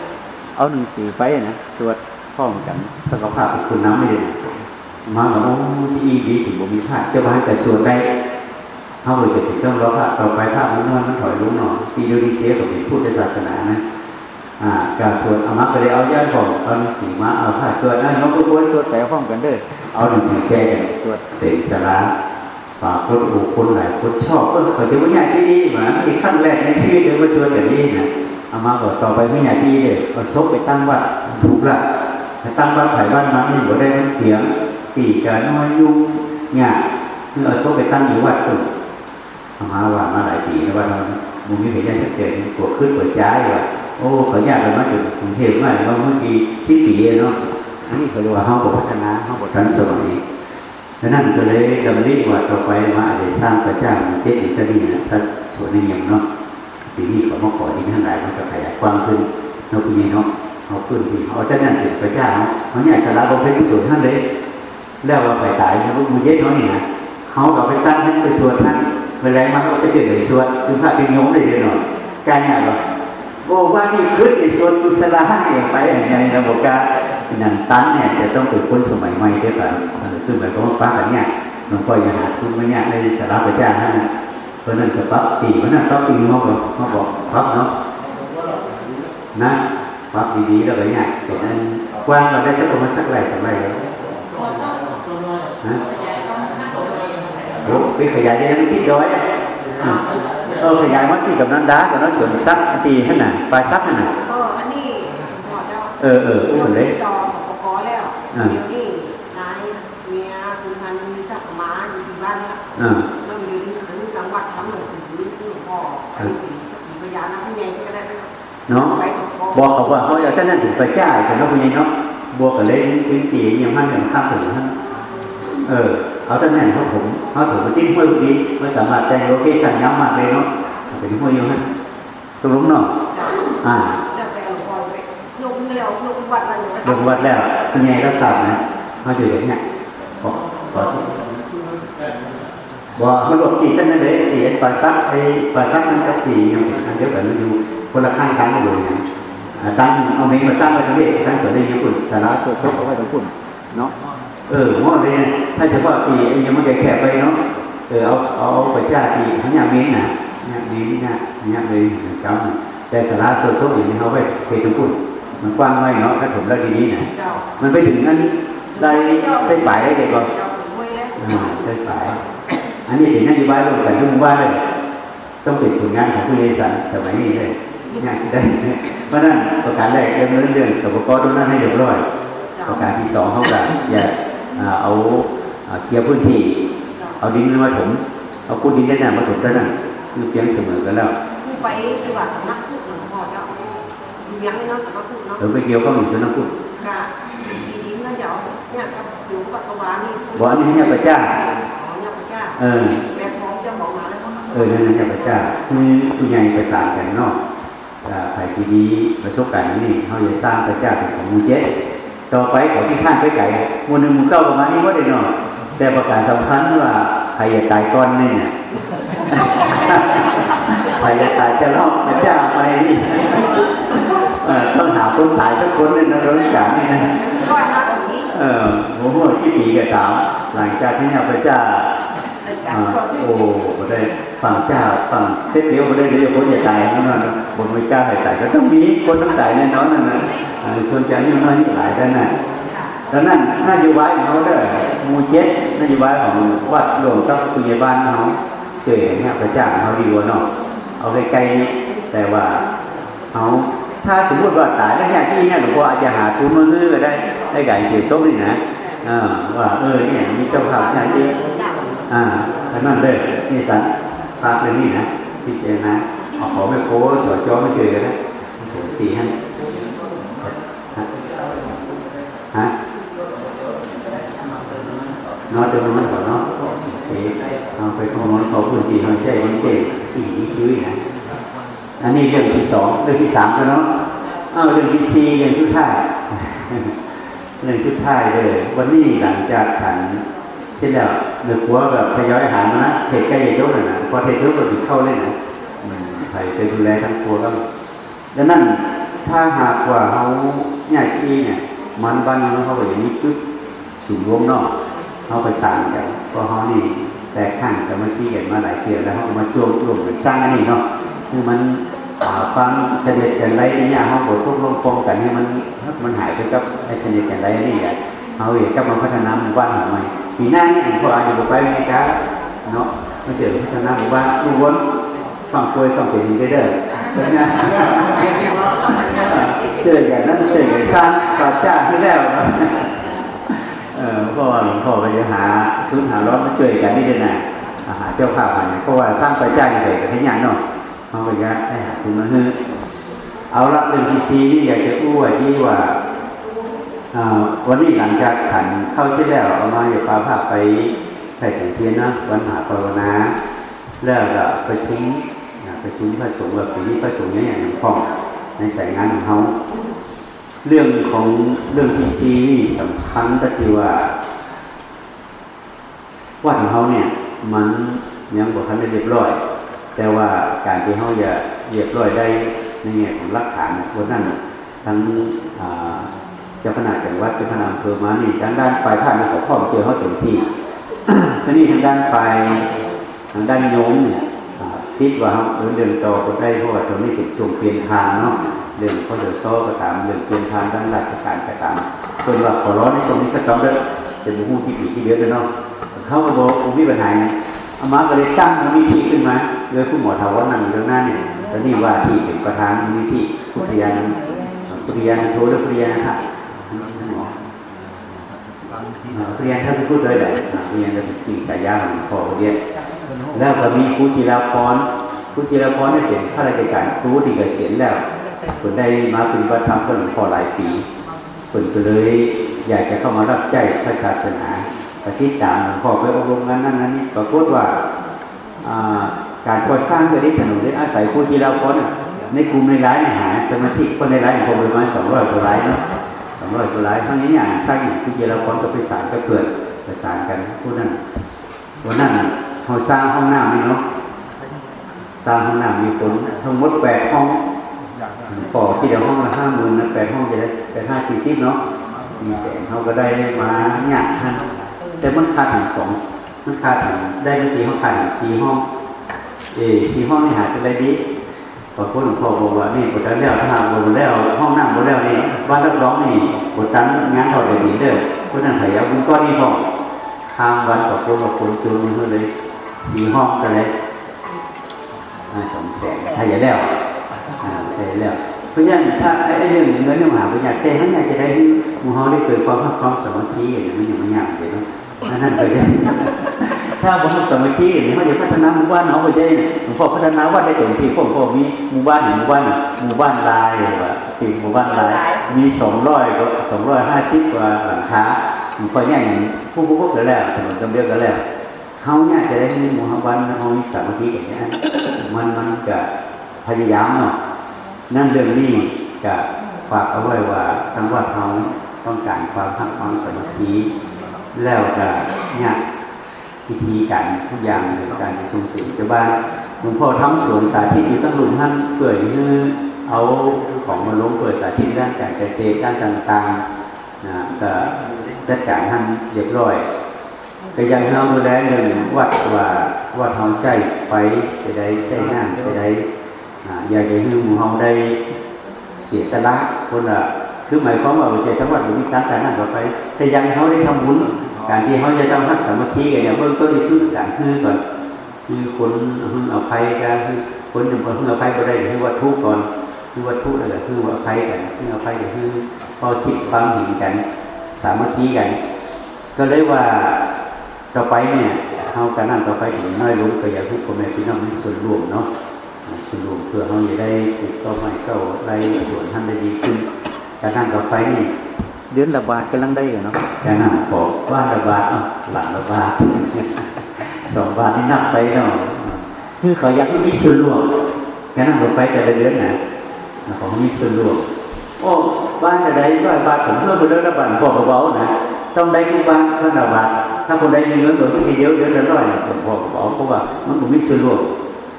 เอาหนึ่งสีไปนะสวดพ้อมกันถ้าเขาพาไปคุณน้ำไม่ได้มาบอกโอ้ที่ดีถึงบ่มีพระเจ้าบ้านแต่สวดได้ เขาเลยจะถึงต้องรอพระต่อไปพระมันนอนมันถอยลุกหน่อยอินโดนีเซียก็เป็นพุทธศาสนานะอ่าการสวดอามาก็เลยเอาย่าของตอนสีมาเอาผ้าสวดนั่นน้องก็ควรสวดแต่ห้องกันเด้อเอาหนังสือแก้สวดเต็มสาระฝากคนอูคนหลายคนชอบก็เขาจะไม่อยากที่ดีเหมือนที่ขั้นแรกในชีวิตเลยวมาสวดแต่นี้นะอามาบอกต่อไปไม่อยากที่เลยก็ซบไปตั้งวัดถูกละต่ตั้งวัดไผ่บ้านมันนี่บ่ได้เถียงตีกันน้อยยุ่งเนี่ยคือเอาซบไปตั้งอยู่วัดตุ่อามาว่ามาหลายปีแล้วว่าเรามุมนี้เห็นได้สักเจนปวดขึ้นปวดใจว่าโอ้เขออยากไปมาถึงกรุงเทพมาเราเมื่อกี้สิบปีเนาะอันนี้เขาเรียกว่าห้องพัฒนาห้องทันสมัยดังนั้นก็เลยดำริว่าต่อไปมาอาจจะสร้างพระเจ้าเจ็ดอิตาลีนะถ้าสวนในเมืองเนาะทีนี้เขามาขอที่ทั้งหลายมันก็ขยายกว้างขึ้นเนาะคุณเนาะเขาขึ้นที่เขาจะนั่นเป็นพระเจ้าเขาเนี่ยสาระบำเพ็ญกุศลท่านเลยแล้วว่าไปตายเนี่ยพวกมือเย็ดเขาเนี่ยเขาเราไปตั้งให้ไปสวดท่าน เวลามันก็จะเกิดเลยสวดถึงพระเป็นโยมได้เลยเนาะการงานเราโอ้ว่านี่ขึ้นในส่วนกุศลให้ไปอย่างในระบบการนันตันเนี่ยจะต้องเป็นคนสมัยใหม่ ได้ป่ะขึ้นไปเพราะว่าฟ้าแบบเนี้ยหลวงพ่ออย่าหาทุนไม่เนี่ยในสาระประจานนะเพราะนั้นก็ปั๊บปีเพราะนั้นปั๊บปีเขาบอกเขาบอกปั๊บเนาะนะปั๊บดีๆแล้วแบบเนี้ยแต่นั้นกว้างเราได้สักประมาณสักไรสักไรแล้วฮะโอ้ไปขยายยังที่ด้อยอะเออขยายวัดที่กับนันดากับนันสวนซักตีให้น่ะปลายซักให้น่ะเอออันนี้หมดแล้วเออเออพูดเลยต่อสปกแล้วเดี๋ยวนี้นายเมียคุณพันมีสักประมาณอยู่ที่บ้านแล้วอ่าแล้วมีถึงจังหวัดทำหนังสือที่พ่อไปถึงสักขีพยานนะผู้ใหญ่ก็ได้ไหมเนาะไปสปกบอกเขาว่าเขาอยากจะนั่นถึงไปจ่ายแต่เนาะคุณยายเนาะบวกกับเล่นพื้นที่ยังห้างอย่างข้ามถึงท่านเออ เอาตั้งแต่เขาผมเขาถือว่าที่ห้วยดีมันสามารถแต่งโลเคชั่นย้ำมากเลยเนาะเป็นห้วยอยู่ฮะตรงนู้นเนาะอ่าจะไปเอาพ่อไปลงเร็วลงวัดอะไรอยู่ลงวัดแล้วคุณยายรับทราบนะเขาจะเห็นเนี่ยขอขอว่ามันหลบตีตั้งนั้นเลยตีปลาซักไอ้ปลาซักมันก็ตีอย่างอันเดียวกันมันอยู่คนละข้างกันเลยนะตั้งเอาเมงมาตั้งไว้ตรงนี้ตั้งส่วนในญี่ปุ่นสาระโซชกเอาไว้ตรงปุ่นเนาะ เออว่าเลยถ้าเฉพาะตีไอ้ยังไม่แก่ไปเนาะเออเอาเอาไปจ้าตีทั้งอย่างนี้นะอย่างนี้นะอย่างเลยจำแต่สาระโซชกอย่างนี้เขาไปเทตรงปุ่นมันกว้างไว้เนาะถ้าผมเล่าทีนี้นะเจ้ามันไปถึงนั้นได้ได้ฝ่ายได้เด็กก่อนเจ้าถึงห้วยแล้วอ่าได้ฝ่ายอันนี้เป็นนโยบายลงกันทุกว่าเลย ต้องเป็นผลงานของผู้บริษัทสมัยนี้เลยงานที่ได้เพราะนั้นประการแรกเรื่องเรื่องสปกรตรงนั้นให้เรียบร้อยประการที่สองเขาแบบอย่าอ่า เอาอ่าเคลียร์พื้นที่ เอาดินมาถมเอาคูดินได้นมาถมได้นั่นคือเพียงเสมอกันแล้วผู้ไปที่ว่าสำนักพุทธหลวงพ่อเจ้าอยู่ยังไม่น้องสำนักพุทธเนาะเราไปเกี่ยวข้องกับสวนน้ำพุกะดีดีก็เดี๋ยวเนี่ยกับอยู่กับตะวันนี่บอกอันนี้เนี่ยพระเจ้าอ๋อเนี่ยพระเจ้าเออแม่พร้อมจะบอกมาแล้วก็เออนั่นนะพระเจ้าคือผู้ใหญ่ประสานกันเนาะอ่าใครที่ดีประสบการณ์นี่เขาจะสร้างพระเจ้าเป็นของมูเจ ต่อไปขอที่ข้านไปไก่มูลหนึ่งมูเก้าประมาณนี้ว่าได้เนาะแต่ประกาศสำคัญว่าใครจะตายก่อนนี่เนี่ยใครจะตายจะรอบพระเจ้าไปนี่เออต้องหาคนตายสักคนนึงนะเรื่องการนี่นะร้อยห้าแบบนี้เออผมว่าที่ปีกับสามหลังจากที่เนี่ยพระเจ้าเป็นกา อ่าโอ้บ่ได้ฝั่งเจ้าฝั่งเส้นเดียวบ่ได้เดี๋ยวคนอย่าตายนั่นนะคนไม่กล้าให้ตายก็ต้องมีคนต้องตายแน่นอนนั่นนะส่วนใหญ่นี่น้อยนี่หลายได้น่ะดังนั้นนโยบายของเขาเด้อมูเจ็ดนโยบายของวัดหลวงกับผู้ใหญ่บ้านเขาเจอเนี่ยพระจ้าเขาดีกว่าเนาะเอาใกลๆนี่แต่ว่าเขาถ้าสมมติว่าตายแล้วอย่างที่เนี่ยหลวงพ่ออาจจะหาทุนมือก็ได้ได้ไก่เสียศพนี่นะว่าเออเนี่ยมีเจ้าภาพอย่างที่ อ่าแล้นั่นเลยนี่สันพาเป็นนี่นะพี่เจนะเอาขอไม่โค้สอดจ้อไม่เจอกันนะโอ้ตีให้ฮะฮะนอนเดินมันก่อนเนาะโอเคเอาไปขโมยขอพื้นที่เขาใจมันเก่งอีนี่คิ้วนะอันนี้เรื่องที่สองเรื่องที่สามแล้วเนาะเอาเรื่องที่สี่เรื่องสุดท้ายเรื่องสุดท้ายเลยวันนี้หลังจากฉัน เสร็จแล้วเนื้อหัวแบบทยอยหามานะเทใกล้เจ้าหน่อยนะพอเทเจ้าก็ถึงเข้าเลยนะอืมใครไปดูแลทั้งครัวก็ดังนั้นถ้าหากว่าเขาใหญ่ที่เนี่ยมันบ้านเขาก็อย่างนี้จุดสูงรวมนอกเขาไปสร้างกันเพราะเขานี่แต่ข้างสมัคคีกันมาหลายเดือนแล้วเขามาช่วงร่วมกันสร้างอันนี้เนาะคือมันอ่าความเสด็จกันไรเนี่ยเขาบททุกลงปองกันให้มันมันหายไปกับไอ้เสด็จกันไรนี่แหละ เขาเองก็มาพัฒนาหมู่บ้านใหม่ปีหน้านี่ผมก็อาจจะไปอเมริกาเนาะมาเจอพัฒนาหมู่บ้านดูวนฟังคุยฟังเสียงได้เด้อเป็นไงเจอกันนั้นเจอกันสร้างก่อจ้าที่แล้วเออเพราะว่าหลวงพ่อไปหาทุนหาร้อนมาเจอกันนี่เด้อนะหาเจ้าภาพมาเนี่ยเพราะว่าสร้างไปจ้างใหญ่กับที่ยังเนาะเขาไปยังได้หาทุนมาเฮ้เอาละเรื่องทีซีนี่อยากจะอ้ว่าที่ว่า วันนี้หลังจากฉันเข้าเสร็จแล้วเอามาอยู่ปาภาพไปไถ่สังเทียนนะวันหาภาวนา แล้วก็ไปชุมนะปชุมพระสงฆ์แบบนี้พระสงฆ์เนี่ยอย่างพ่องในสายงานของเขาเรื่องของเรื่องที่ซีนี่สำคัญก็คือว่าวัดของเขาเนี่ย มันยังบอกทันได้เรียบร้อย แต่ว่าการที่เขาจะเรียบร้อยได้ในแง่ของหลักฐานวันนั้นทั้ง เจ้าคณะจังหวัดเจ้าคณะอำเภอมานี่ทางด้านฝ่ายท่านเขาพ่อมเจอเขาเต็มที่ทีนี้ทางด้านฝ่ายทางด้านโยมเนี่ยคิดว่าเขาเออเดินต่อก็ได้เพราะว่าตรงนี้เป็นช่วงเปลี่ยนทางเนาะเรื่องเขาเดือดซ้อก็ตามเรื่องเปลี่ยนทางด้านราชการก็ตามเพิ่นว่าขอร้อนในช่วงนี้สักตอนเด้อแจะมีหูที่ผีที่เดือดเนาะเขาก็บอกผมมีปัญหาอามาก็เลยตั้งมีที่ขึ้นมาโดยผู้หมอถาวรนั่งอยู่ตรงนั้นเนี่ยตอนนี้ว่าที่เป็นประธานมีที่พุทธยานพุทธยานโทหรือพุทธยานนะ ครับพุทธยานท่านพูดเลยแหละพุทธยานเป็นสิ่งสายยาของพ่อเรียนแล้วก็มีครูศิลาพรครูศิลาพรนี่เป็นข้าราชการครูที่เกษียณแล้วคนได้มาเป็นประธานก็หลวงพ่อหลายปีคนก็เลยอยากจะเข้ามารับใช้พระศาสนาปฏิตามหลวงพ่อไปอบรมงานนั้นนั้นนี่ปรากฏว่าการก่อสร้างเกิดที่ถนนได้อาศัยผู้ที่เราพ้นในกลุ่มในร้านหาสมาธิคนในร้านคนประมาณสองร้อยกว่าร้านเนาะ ร้อยกว่าร้านทั้งนี้อย่างสร้างอย่างผู้ที่เราพ้นก็ไปสานก็เกิดประสานกันผู้นั้นวันนั้นเขาสร้างห้องน้ำนี่เนาะสร้างห้องน้ำมีคนทั้งหมดแปดห้องปอที่เดียวห้องละห้าหมื่นนะแปดห้องจะได้แปดห้าสี่สิบเนาะมีแสนเขาก็ได้มาหยาดท่านแต่มันขาดถึงสองมันขาดถึงได้ไม่สี่ห้องขาดถึงสี่ห้องเออสี่ห้องนี่หายไปได้ดี พอพูดหลวงพ่อบอกว่านี่ปวดตันแล้วถ้าหากบนแล้วห้องนั่งบนแล้วนี่บ้านรับร้องนี่ปวดตันงานถอดเลยดีเด้อพูดนั่นไถ่ยาบุญก้อนนี่พ่อข้ามวันกับพูดกับคนจูนนี่เลยสี่ห้องกันเลยสองแสนถ้าอย่าแล้วอ่าถ้าอย่าแล้วเพราะฉะนั้นถ้าไอ้เรื่องเงินเนี่ยมหาปัญญาแต่เขาอยากจะได้มูฮอได้เกิดความความสมาธิอย่างนี้มันยังไม่ยากเลยเนาะนั่นไปได้ ถ้าผมสมาธิเนี่ยเขาจะพัฒนาหมู่บ้านเขาไปได้หลวงพ่อพัฒนาวัดได้เต็มที่พ่อพ่อมีหมู่บ้านหมู่บ้านหมู่บ้านลายว่าจริงหมู่บ้านลาย มีสองร้อยก็สองร้อยห้าสิบกว่าหลังคาหลวงพ่อเนี่ยอย่างผู้ผู้ก็แล้วถนนจำเดียวกันแล้วเขาเนี่ยจะได้มีหมู่บ้านเขามีสมาธิอย่างนี้มันมันจะพยายามเนาะนั่นเรื่องนี้จะฝากเอาไว้ว่าทั้งวัดเขาต้องการความพักความสมาธิแล้วจะเนี่ย พิธีการทุกอย่างในการส่งเสริมชาวบ้านหลวงพ่อทำสวนสาธิตอยู่ตั้งหลุมท่านเปิดคือเอาของมาลงเปิดสาธิตด้านการเกษตรด้านต่างๆนะก็จัดการท่านเรียบร้อยก็ยังเราดูแลเรื่องวัดว่าว่าทำใจไฟจะได้ใจน้ำจะได้อยากจะให้หมู่เฮาได้เสียสละคนละคือหมายความว่าเสียทั้งวัดหรือมีการสางนั่นก็ไป แต่ยังเขาได้ทำบุญ การที่เขาจะต้องทักสมัคคีกันเนี่ยเบื้องต้นที่สุดการคือก่อนคือคนหึงเอาภัยกันคือคนหนึ่งคนหึงเอาภัยก็ได้คือวัตถุก่อนคือวัตถุอะไรคือว่าภัยกันคือเอาภัยก็คือพอคิดความเห็นกัน สามัคคีกัน ก็เลยว่าต่อไปเนี่ยเขาการนั่นต่อไปถึงน้อยลงก็อยากให้พ่อแม่พี่น้องมีส่วนร่วมเนาะส่วนร่วมเพื่อเขาจะได้ปลูกต้นไม้เข้าไรส่วนท่านได้ดีขึ้นการนั่งต่อไปนี่ เดือนละบาทกำลังได้เนาะแต่หนังบอกว่าละบาทอะหลังละบาทสองบาทนี่นับไปเนาะคือเขาอยากมีส่วนร่วมการนั่งรถไฟแต่ละเดือนนะเขามีส่วนร่วมโอ้บ้านจะได้ร้อยบาทผมเพิ่มไปเดือนละบาทพอเบาๆนะต้องได้ทุกบ้านเท่าละบาทถ้าคนใดมีเงินเหลือทีเดียวเดือนละร้อยผมพอเบาเพราะว่ามันผมมีส่วนร่วม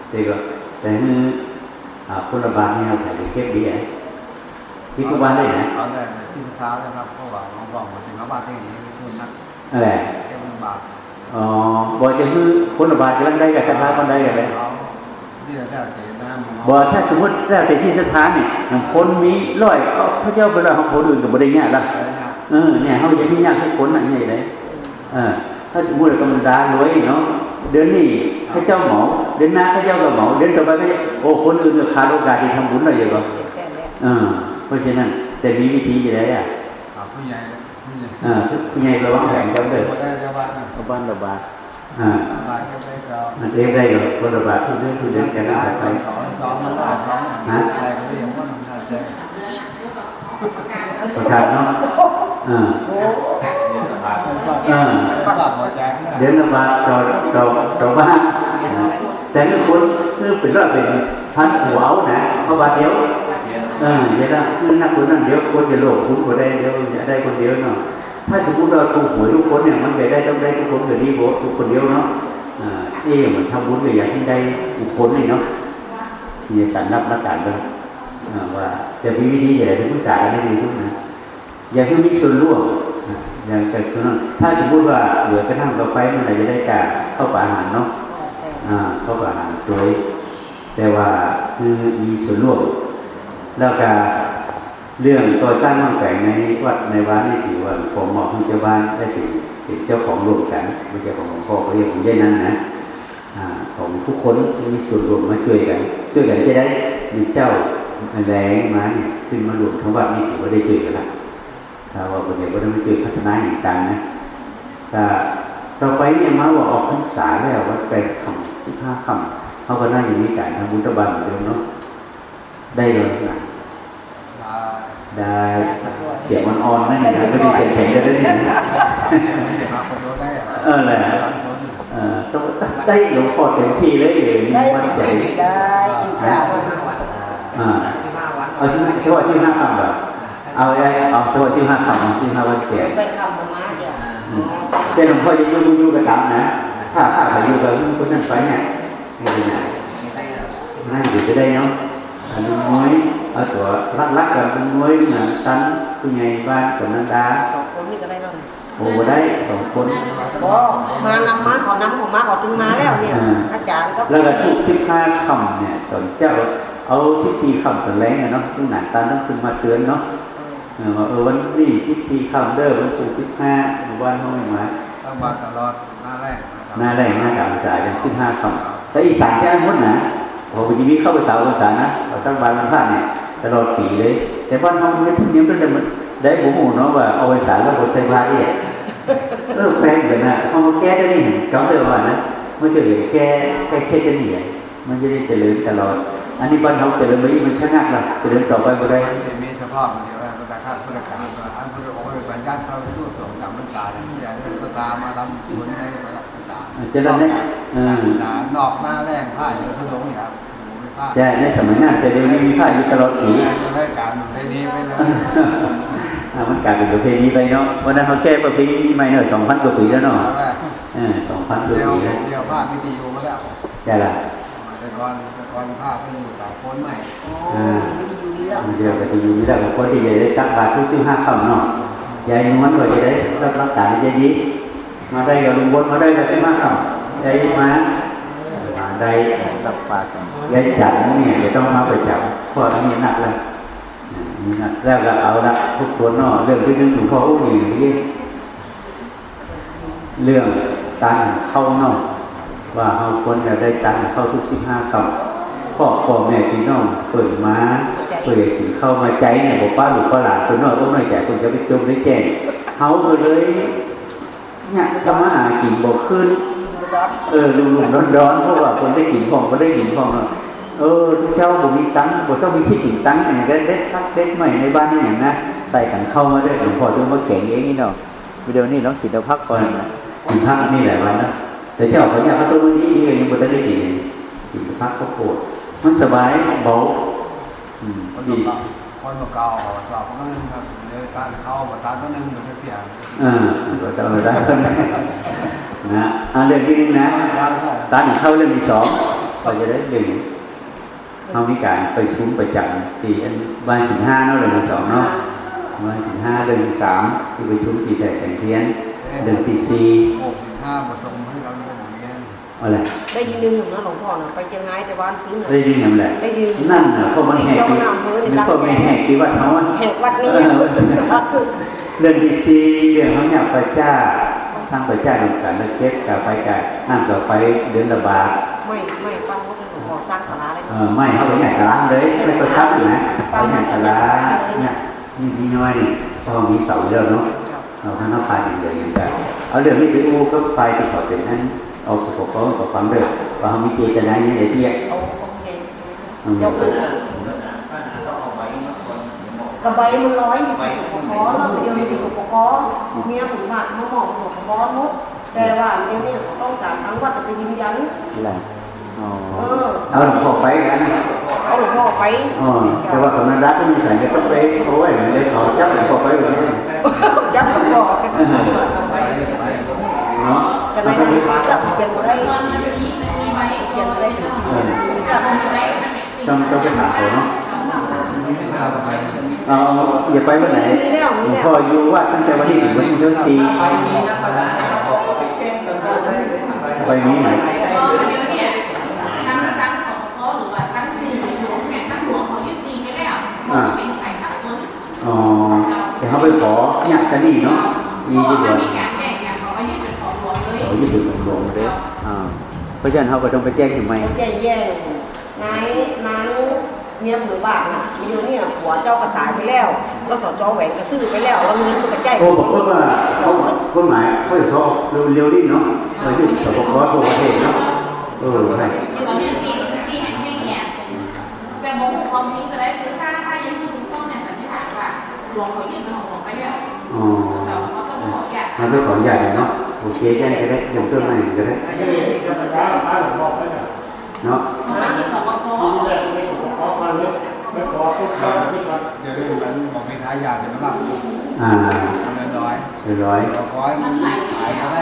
แต่ก็แต่นี่คนละบาทนี่เราถ่ายเก็บดีไอ้ ที่ทุกบ้านได้ไหมเอาได้ที่สุดท้ายนะครับเพราะว่าน้องบอกมาถึงแล้วบาทที่นี้คุณนักอะไรแค่มันบาทอ๋อบอกจะคือคนละบาทกำลังได้กับสถานคนใดกันเลยเขาที่จะได้เจนะมันบอกถ้าสมมติแล้วแต่ที่สถานนี่คนมีร้อยเขาเจ้าไปร้อยของคนอื่นกับบริญญาละเออเนี่ยเขาจะมีญาติให้คนอะไรเลยเออถ้าสมมติเรากำลังดารวยเนาะเดือนนี้พระเจ้าเหมาเดือนหน้าพระเจ้าก็เหมาเดือนต่อไปก็โอ้คนอื่นก็ขาดโอกาสที่ทำบุญอะไรอย่างเงี้ยเจ็บแก่แล้วเออ เพราะฉะนั้น แต่มีวิธีจะได้อะผู้ใหญ่ผู้ใหญ่เออผู้ใหญ่ระวังแผงกันเลยคนได้จะบ้านชาวบ้านระบาดอ่าบาทก็ได้จะมันเรียกได้กับคนระบาดทุกเรื่องทุกเรื่องจะน่าจะไปสองสองมันได้สองใช่ก็ยังว่าทำใช่ประชาเนาะอ่าโอ้อ่าบาทหัวใจเดี๋ยวระบาดต่อต่อต่อบ้านแต่เมื่อคนคือเป็นร้อยเป็นพันหัวเอานะเพราะว่าเดียวเออเดี๋ยวนะคือนักคนนั้นเดี๋ยวคนจะโลกคุณคนได้เดี๋ยวจะได้คนเดียวเนาะถ้าสมมติเราถูกหวยทุกคนเนี่ยมันไปได้ต้องได้ทุกคนเกิดดีโบทุกคนเดียวเนาะอ่าเอ๊ะเหมือนทำบุญไปอยางที่ได้ทุกคนเลยเนาะมีสารนับนักการด้วยว่าจะมีวิธีอย่างไรที่ปรึกษากันได้ดีทุกนะอย่างที่มีส่วนร่วมอย่างจากส่วนนั้นถ้าสมมติว่าเหลือกระทั่งกาแฟมันอะไรจะได้การเข้าป่าอาหารเนาะอ่าเข้าป่าอาหารโดยแต่ว่าคือมีส่วนร่วม แล้วก็เรื่องก่อสร้างมั่งแฝงในวัดในวัดนี่ถือว่าผมเหมาะของชาวบ้านได้ถึงเป็นเจ้าของรวมกันไม่ใช่ของหลวงพ่อก็เรียกของยายนั้นนะของทุกคนมีส่วนรวมมาช่วยกันช่วยกันจะได้มีเจ้าแรงมาเนี่ยขึ้นมารวมทั้งว่านี่ถือว่าได้ช่วยกันละถ้าว่าคนเดียวก็ต้องมาช่วยพัฒนาอย่างต่างนะถ้าเราไปเนี่ยมาว่าออกพรรษาแล้ววัดไปคำสิบห้าคำเขาก็น่าอยู่ในการทำบุญตบานเหมือนเดิมเนาะได้เลยนะ ได้เสียงมันอ่อนนั่นเองนะไม่ได้เสียงแข็งก็ได้ยินเออแหละต้องได้หลวงพ่อเต็มที่เลยเลยนี่ได้มันใจได้อินจ้สิบห้าวันอ่าสิบห้าวันเอาชื่อเฉพาชื่อห้าคำแบบเอาไอ้เอาเฉพาชื่อห้าคำเอาชื่อห้าวันแก่ไปคำประมาณเดียวอืมแต่หลวงพ่อยังยู่อยู่อยู่กับตามนะถ้าถ้าเขาอยู่กับคนนั้นไปเนี่ยไม่เป็นไม่ได้หรอกสิบนั่นอยู่จะได้เนาะน้อย เอาตัวรักรักๆกับคนน้อยเหมือนตันผู้ใหญ่บ้านกับนันดาสองคนนี่ก็ได้แล้วโอ้ได้สองคนก็มานำมาขอนำของมาขอถึงมาแล้วเนี่ย อาจารย์ก็แล้วก็ทุกสิบห้าคำเนี่ยตอนเจ้าเอาสิบสี่คำตอนแรงเนี่ยเนาะทุกหนังตาต้องขึ้นมาเตือนเนาะเออว่าเออวันนี้สิบสี่คำเด้อวันศุกร์สิบห้าวันห้องมาตั้งบ้านตลอดหน้าแรกนะครับหน้าแรงหน้ากลางภาษาอย่างสิบห้าคำแต่อีสานจะอันหมดนะ พอวันนี้เข้าภาษาภาษานะเราตั้งบ้านมันพลาดเนี่ยตลอดปีเลย แต่บ้านห้องไม่ทุกนี้ก็ได้มันได้บุหูเนาะว่าเอาภาษาแล้วบทใช้พระเอกเออแปลงเลยนะพอมาแก้ได้นี่ก็เลยว่านะไม่เจอแก้แก้แค่จะหนีมันจะได้เจริญตลอด อันนี้บ้านเขาเจริญไปมันชะงักละเจริญต่อไปบ่ได้มันจะมีเฉพาะมันเดียวนะแต่ข้าพุทธการอันพุทธองค์เป็นบรรยัติเขาสู้สงฆ์จำพรรษาเนี่ยอย่างนี้สตามาทำบุญในพรรษาเจริญเนี่ยเออพรรษานอกหน้าแรงผ้าอยู่ทุดงเนี่ยครับไม่ผ้าใช่ในสมัยนั้นเจริญไม่มีผ้าอยู่ตลอดปีได้การในนี้ไปเลยอ่ามันกลายเป็นประเพณีไปเนาะวันนั้นเขาแก้ประเพณีใหม่เนาะสองพันกว่าปีแล้วเนาะเออสองพันกว่าเดียวปีแล้วเดียวผ้าพิธีอยู่มาแล้วใช่ละแต่ก่อนแต่ก่อนผ้าที่อยู่กับคนใหม่โอ้ไม่ได้อยู่เรื่องมันเดียวกับที่อยู่นี่แหละคนที่จะได้ตักบาตรทุกสิบห้าคำเนาะยายนวลก็จะได้รับรักษายายดีมาได้กับลุงบนมาได้กับสิบห้าคำยาย มามาได้ตับาตรกันยายจันเนี่ยจะต้องมาไปจำเพราะมีหนักเลยมีหนักแล้วก็เอาละทุกคนเนาะเรื่องที่หนึ่งหลวงพ่ออุ้ยนี่เรื่องตังเข้านาะว่าเราควรจะได้ตังเข้าทุกสิบห้าคำพ่อพ่อแม่พี่น้องเปิดมาเพื่อถึงเข้ามาใจเนี่ยบอกว่าหลูกก็หลานคนน้อยก็น้อยใจคนจะไปจมได้แจ้งเขาเลยเนี่ยทำมาหากินบอกขึ้น เออลุงลุงร้อนร้อนๆเพราะว่าคนได้กินของก็ได้กินของเนาะเออเจ้าผมมีตังค์ผมต้องมีที่กินตังค์อย่างเงี้ยเด็ดพักเด็ดใหม่ในบ้านนี่อย่างนะใส่กันเข้ามาด้วยหลวงพ่อดูมาแข่งเองนี่เนาะวิดีโอนี่น้องกินเราพักก่อนนะกินพักนี่แหละวันนะแต่เจ้าเขาอยากเขาตัวนี้นี่ยังไม่ได้กินกินพักก็ปวดมันสบายเบาอืมคนดีเก่าคนเก่าสอบก็นึงครับเลยการเข้ามาตามก็นึงเหมือนเสียงอ่าเราจะเอาได้ก็ได้ นะอ่าเรื่องที่หนึงนะตอนเข้าเรื่องที่สองเราจะได้เรื่องเขามีการไปชุมประจำที่อันวันสิบห้าเนาะเรื่องที่สองเนาะวันสิบห้าเรื่องที่สามที่ไปชุมที่แต่แสงเทียนเรื่องที่สี่หกสิบห้าบทสมให้เราเป็นอย่างนี้อะไรได้ยินหนึ่งของนะหลวงพ่อนะไปเชียงรายแต่วันซื้อได้ยินยังไงได้ยินนั่นน่ะเพราะมันแหกที่นึกว่าไม่แหกที่วัดเขาอะแหกวัดนี้เออเรื่องที่สี่เรื่องเขาอยากประจ้า สร้างประจ้าหนุนกันแล้วเก็บกับไปกับน้ำกับไฟเดือนระบาดไม่ไม่ฟังว่าหลวงพ่อสร้างศาลาอะไรเออไม่เขาไปเนี่ยสาระเลยไม่ก็ชัดอยู่นะไปเนี่ยสาระเนี่ยนี่มีน้อยนี่เพราะมีเสาเยอะเนาะเราท่านเอาไฟอย่างเดียวอย่างเดียวเอาเรื่องนี้ไปอู้ก็ไฟที่เขาเป็นนั้นเอาสกปรกกับฟังเด้อว่าเขามีเจตนาอย่างไรที่เอาโอเคเจ้าคุณ กระใบมันร้อยอยู่ที่สุกคอแล้วเดียวอยู่ที่สุกคอเมียผมว่าเขาหมองสุกคอนุดแต่ว่าเดี๋ยวนี้ต้องการทั้งวัดจะไปยืนยันอะไรอ๋อเออเอาหลวงพ่อไปกันเอาหลวงพ่อไปอ๋อแต่ว่าคนนั้นรักก็มีสายจะต้องไปโอ้ยเลยเขาจับหลวงพ่อไปแบบนี้เขาจับหลวงพ่อเนาะจะไม่ได้สับเขียนบ่ได้เขียนบ่ได้ถึงสับต้องต้องไปถามเขาเนาะ เราอย่าไปวันไหนหลวงพ่ออยู่ว่าตั้งแต่วันที่หนึ่งวันที่สี่ไปนี้ไหนอ๋อแต่เขาไปขอเนี่ยกันนี่เนาะมีดีกว่ยเขายึดถือของหลวงเลยเพราะฉะนั้นเขาก็ต้องไปแจ้งทำไหมแจ้งแย่ เมียหมู่บ้านน่ะมีอยู่เนี่ยหัวเจ้าก็ตายไปแล้วแล้วสจแหวนก็ซื้อไปแล้วแล้วเงินก็ไปแจ้งโอ้บอกว่าเขากฎหมายเขาจะชอบเร็วๆนี่เนาะไปที่สปปทั่วประเทศเนาะเออใช่ตอนนี้ที่ที่เห็นแค่แง่แต่บอกความจริงก็ได้คือถ้าถ้ายังไม่ถูกต้องเนี่ยสันนิษฐานว่าหลวงเขายื่นเป็นของหลวงไปแล้วอ๋อแต่เขาต้องขออยากมันเป็นของใหญ่เนาะโอเคแจ้งก็ได้ยกเครื่องมาก็ได้ไอ้ที่นี่ก็เป็นร้านร้านของบอกเลยนะเนาะ เขาไปที่สปสที่แรกไม่ถูกขอมาเลยไม่ขอสุดท้ายที่มันเดี๋ยวนี้มันบอกมีทายาทเป็นมากอ่าเงินร้อยเรียบร้อยราคอยมันขายได้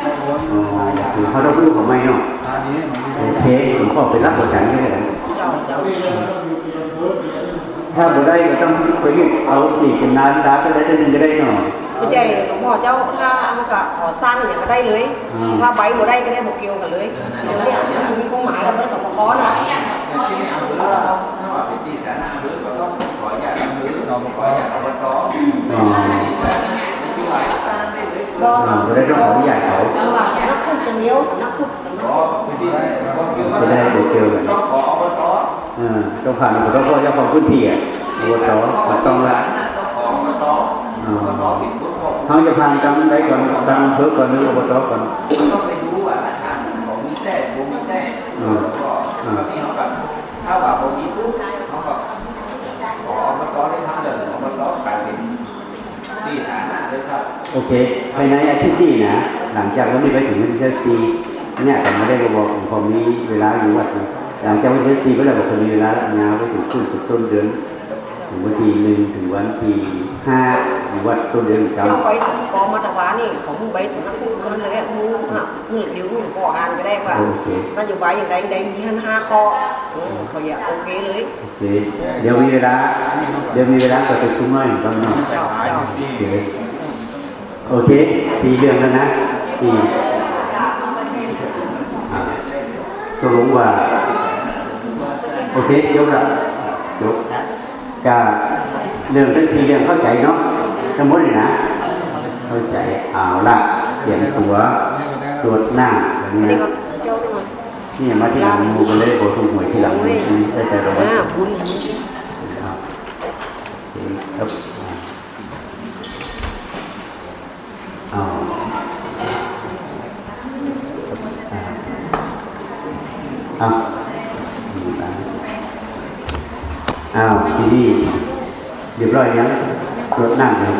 เขาโอนอ๋อทายาทคือเขาต้องรู้ของไม่เนาะตอนนี้มันมีโอเคผมขอไปรับบทฉันก็ได้เจ้าเจ้าที่เราต้ถ้าบ่ได้ก็ต้องไปยื่นเอาอีกเป็นนานดาก็ได้จะนึงก็ได้เนาะไม่ใช่หลวงพ่อเจ้าถ้าเอากับขอสร้างอย่างก็ได้เลย ถ้าใบบ่ได้ก็ได้บ่เกี่ยวกันเลยเดี๋ยวเนี่ยมีความหมายกับเบอร์สปปน่ะ อย่ากขอที่นี่อำเภอถ้าว่าเป็นที่สาธารณะหรือก็ต้องขออนุญาตอำเภอเราขออนุญาตอบตอ๋อ ที่ว่าตามได้เลยบ่อ่าบ่ได้ต้องขออนุญาตเขา จังหวัดสำนักพุทธเดียวสำนักพุทธสำนักขอพุทธเป็นที่ก็คือว่าจะได้เกี่ยวกันต้องขออบตเออต้องผ่านอบตก็เจ้าของพื้นที่อะอบตก็ต้องละต้องขออบตอบตติดปุ๊บก็เขาจะผ่านจังได้ก่อนทางอำเภอก่อนหรืออบตก่อน ต้องไปดูว่าอาหารของมีแต่ผมมีแต่ก็ ก็มีเขาแบบถ้าว่าผมมีปุ๊บเขาก็ขออบตได้ทำเลยอบตกลายเป็นที่สาธารณะเลยครับ โอเคภายในอาทิตย์นี้นะ หลังจากวันนี้ไปถึงวันที่สี่เนี่ยแต่ไม่ได้บอกผมพอมีเวลาอยู่วัดนะหลังจากวันที่สี่ก็เลยบอกคนมีเวลายาวไปถึงขึ้นถึงต้นเดือนถึงวันที่หนึ่งถึงวันที่ห้า อยู่วัดต้นเดือนจเจ้าไปสปปมาตะวานี่ของใบสำนักพุทธมันเลยมูอะนี่เดี๋ยวนี่ก็อ่านก็ได้ว่าโอเคนโยบายอย่างใดใดมีหันห้าข้ออืมเขาอยากโอเคเลยโอเคเดี๋ยวมีเวลาเดี๋ยวมีเวลาก็ไปซุ้มน้อยตอนนอนเจ้าเจ้าโอเคโอเคสี่เรื่องแล้วนะที่อ่าตกลงว่า โอเคยกละยกก็เรื่องทั้งสี่เรื่องเข้าใจเนาะ ทั้งหมดเลยนะเข้าใจเอาละเตรียมตัวตรวจหน้าแบบอันนี้นี้นะก็เจ้าด้วยนี่มาที่หลังมูกันเลยโบทุกหวยที่หลังมูนี่ได้แต่ระวังอ่าบุญบุญครับโอเคครับเอาเอาอ้าวทีนี้เรียบร้อยยัง รถนั่งเลย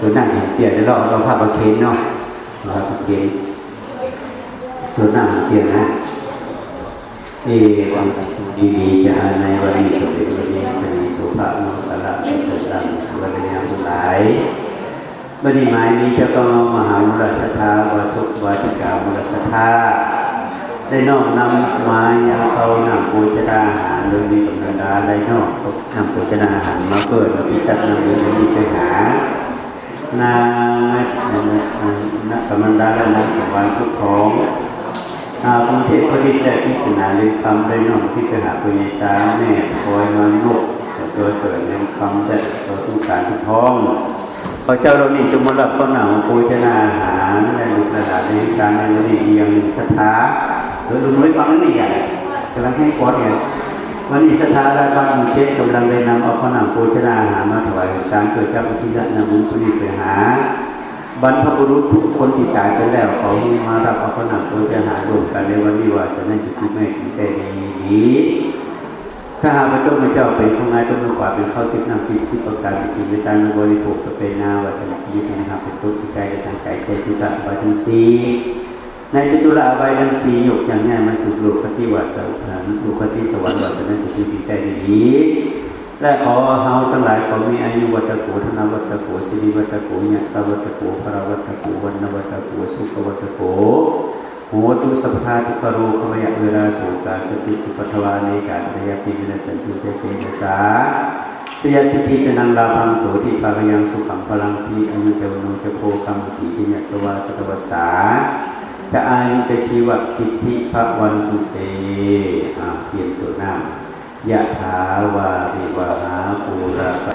รถนั่งเปลี่ยนแล้วเราเราพาไปเคนเนาะเราพาไปเคนรถนั่งเปลี่ยนนะเอวังตุดีดีจะอาในวันนี้ก็เป็นวันนี้สนิสุภาพนตละเสดังวันนี้ทั้งหลายบัดนี้หมายมีเจ้าต้องมหามุลสัทธาวสุวาสิกามุลสัทธา ได้นอกนำมายังเขานำโภชนาอาหารโดยมีกำลังดาได้นอกนำโภชนาอาหารมาเปิดมาพิสัตนำเงินนี้ไปหานางนักกำลังดาและนางสวรรค์ทุกของอาภูเทพผลิตและพิศนาเรียนคำได้นองที่ไปหาปุญญาตาแม่คอยนอนนุกตัวเสริมเรียนคำแต่ตัวต้องการทุกท้องพระเจ้าเรานี่จงมารับข้อหนาวโภชนาอาหารและลุกระดับในการในนนี้เอียงหนึ่งศรัทธา หรือลุงน้อยฟังนั่นนี่ใหญ่กำลังให้กอดเนี่ยวันนี้ศรัทธาบานมุเชษกำลังได้นำเอาข้อหนาวโภชนาอาหารมาถวายสารเกิดเจ้ากอุทิศนำบุญผลิตไปหา บรรพบุรุษทุกคนที่ตายไปแล้วเขามารับเอาขนมโภชนาร่วมกันในวันวิวาสนาจุติไม่ถึงแต่ดีดีถ้าหากพระเจ้าพระเจ้าเป็นของนายต้นมือกว่าเป็นข้าวทิพย์นำทิพย์สิบประการจิตวิญญาณบริโภคก็เป็นนาวาสนาจิตวิญญาณเป็นตุกใจทางใจใจตุตะบายทั้งสี่ ในจตุระบายดังสี่ยกอย่างง่ายมาสู่โลกคติวาสนาลูกคติสวรรค์วาสนาจุติใจดีและขอเฮาทั้งหลายขอมีอายุวัตโกธนวัตโกสิริวัตโกญาสวัตโกภรวัตโกวันนวัตโกสุขวัตโกโหตุสัพพาทุกขโรขมยะเวลาสุกาสติปุปทวาเนกาตระยะปิวินัสสันตุเตเตนะสาสยสิทธิตนังลาพังโสติภาคยังสุขังพลังสีอายุเจวโนจะโพกัมปิปิญญสวาสตวัสสา จะอายุจะชีวสิทธิพระวันสุเตอาเพียรตัวหน้ายะถาวาริวหาปูรา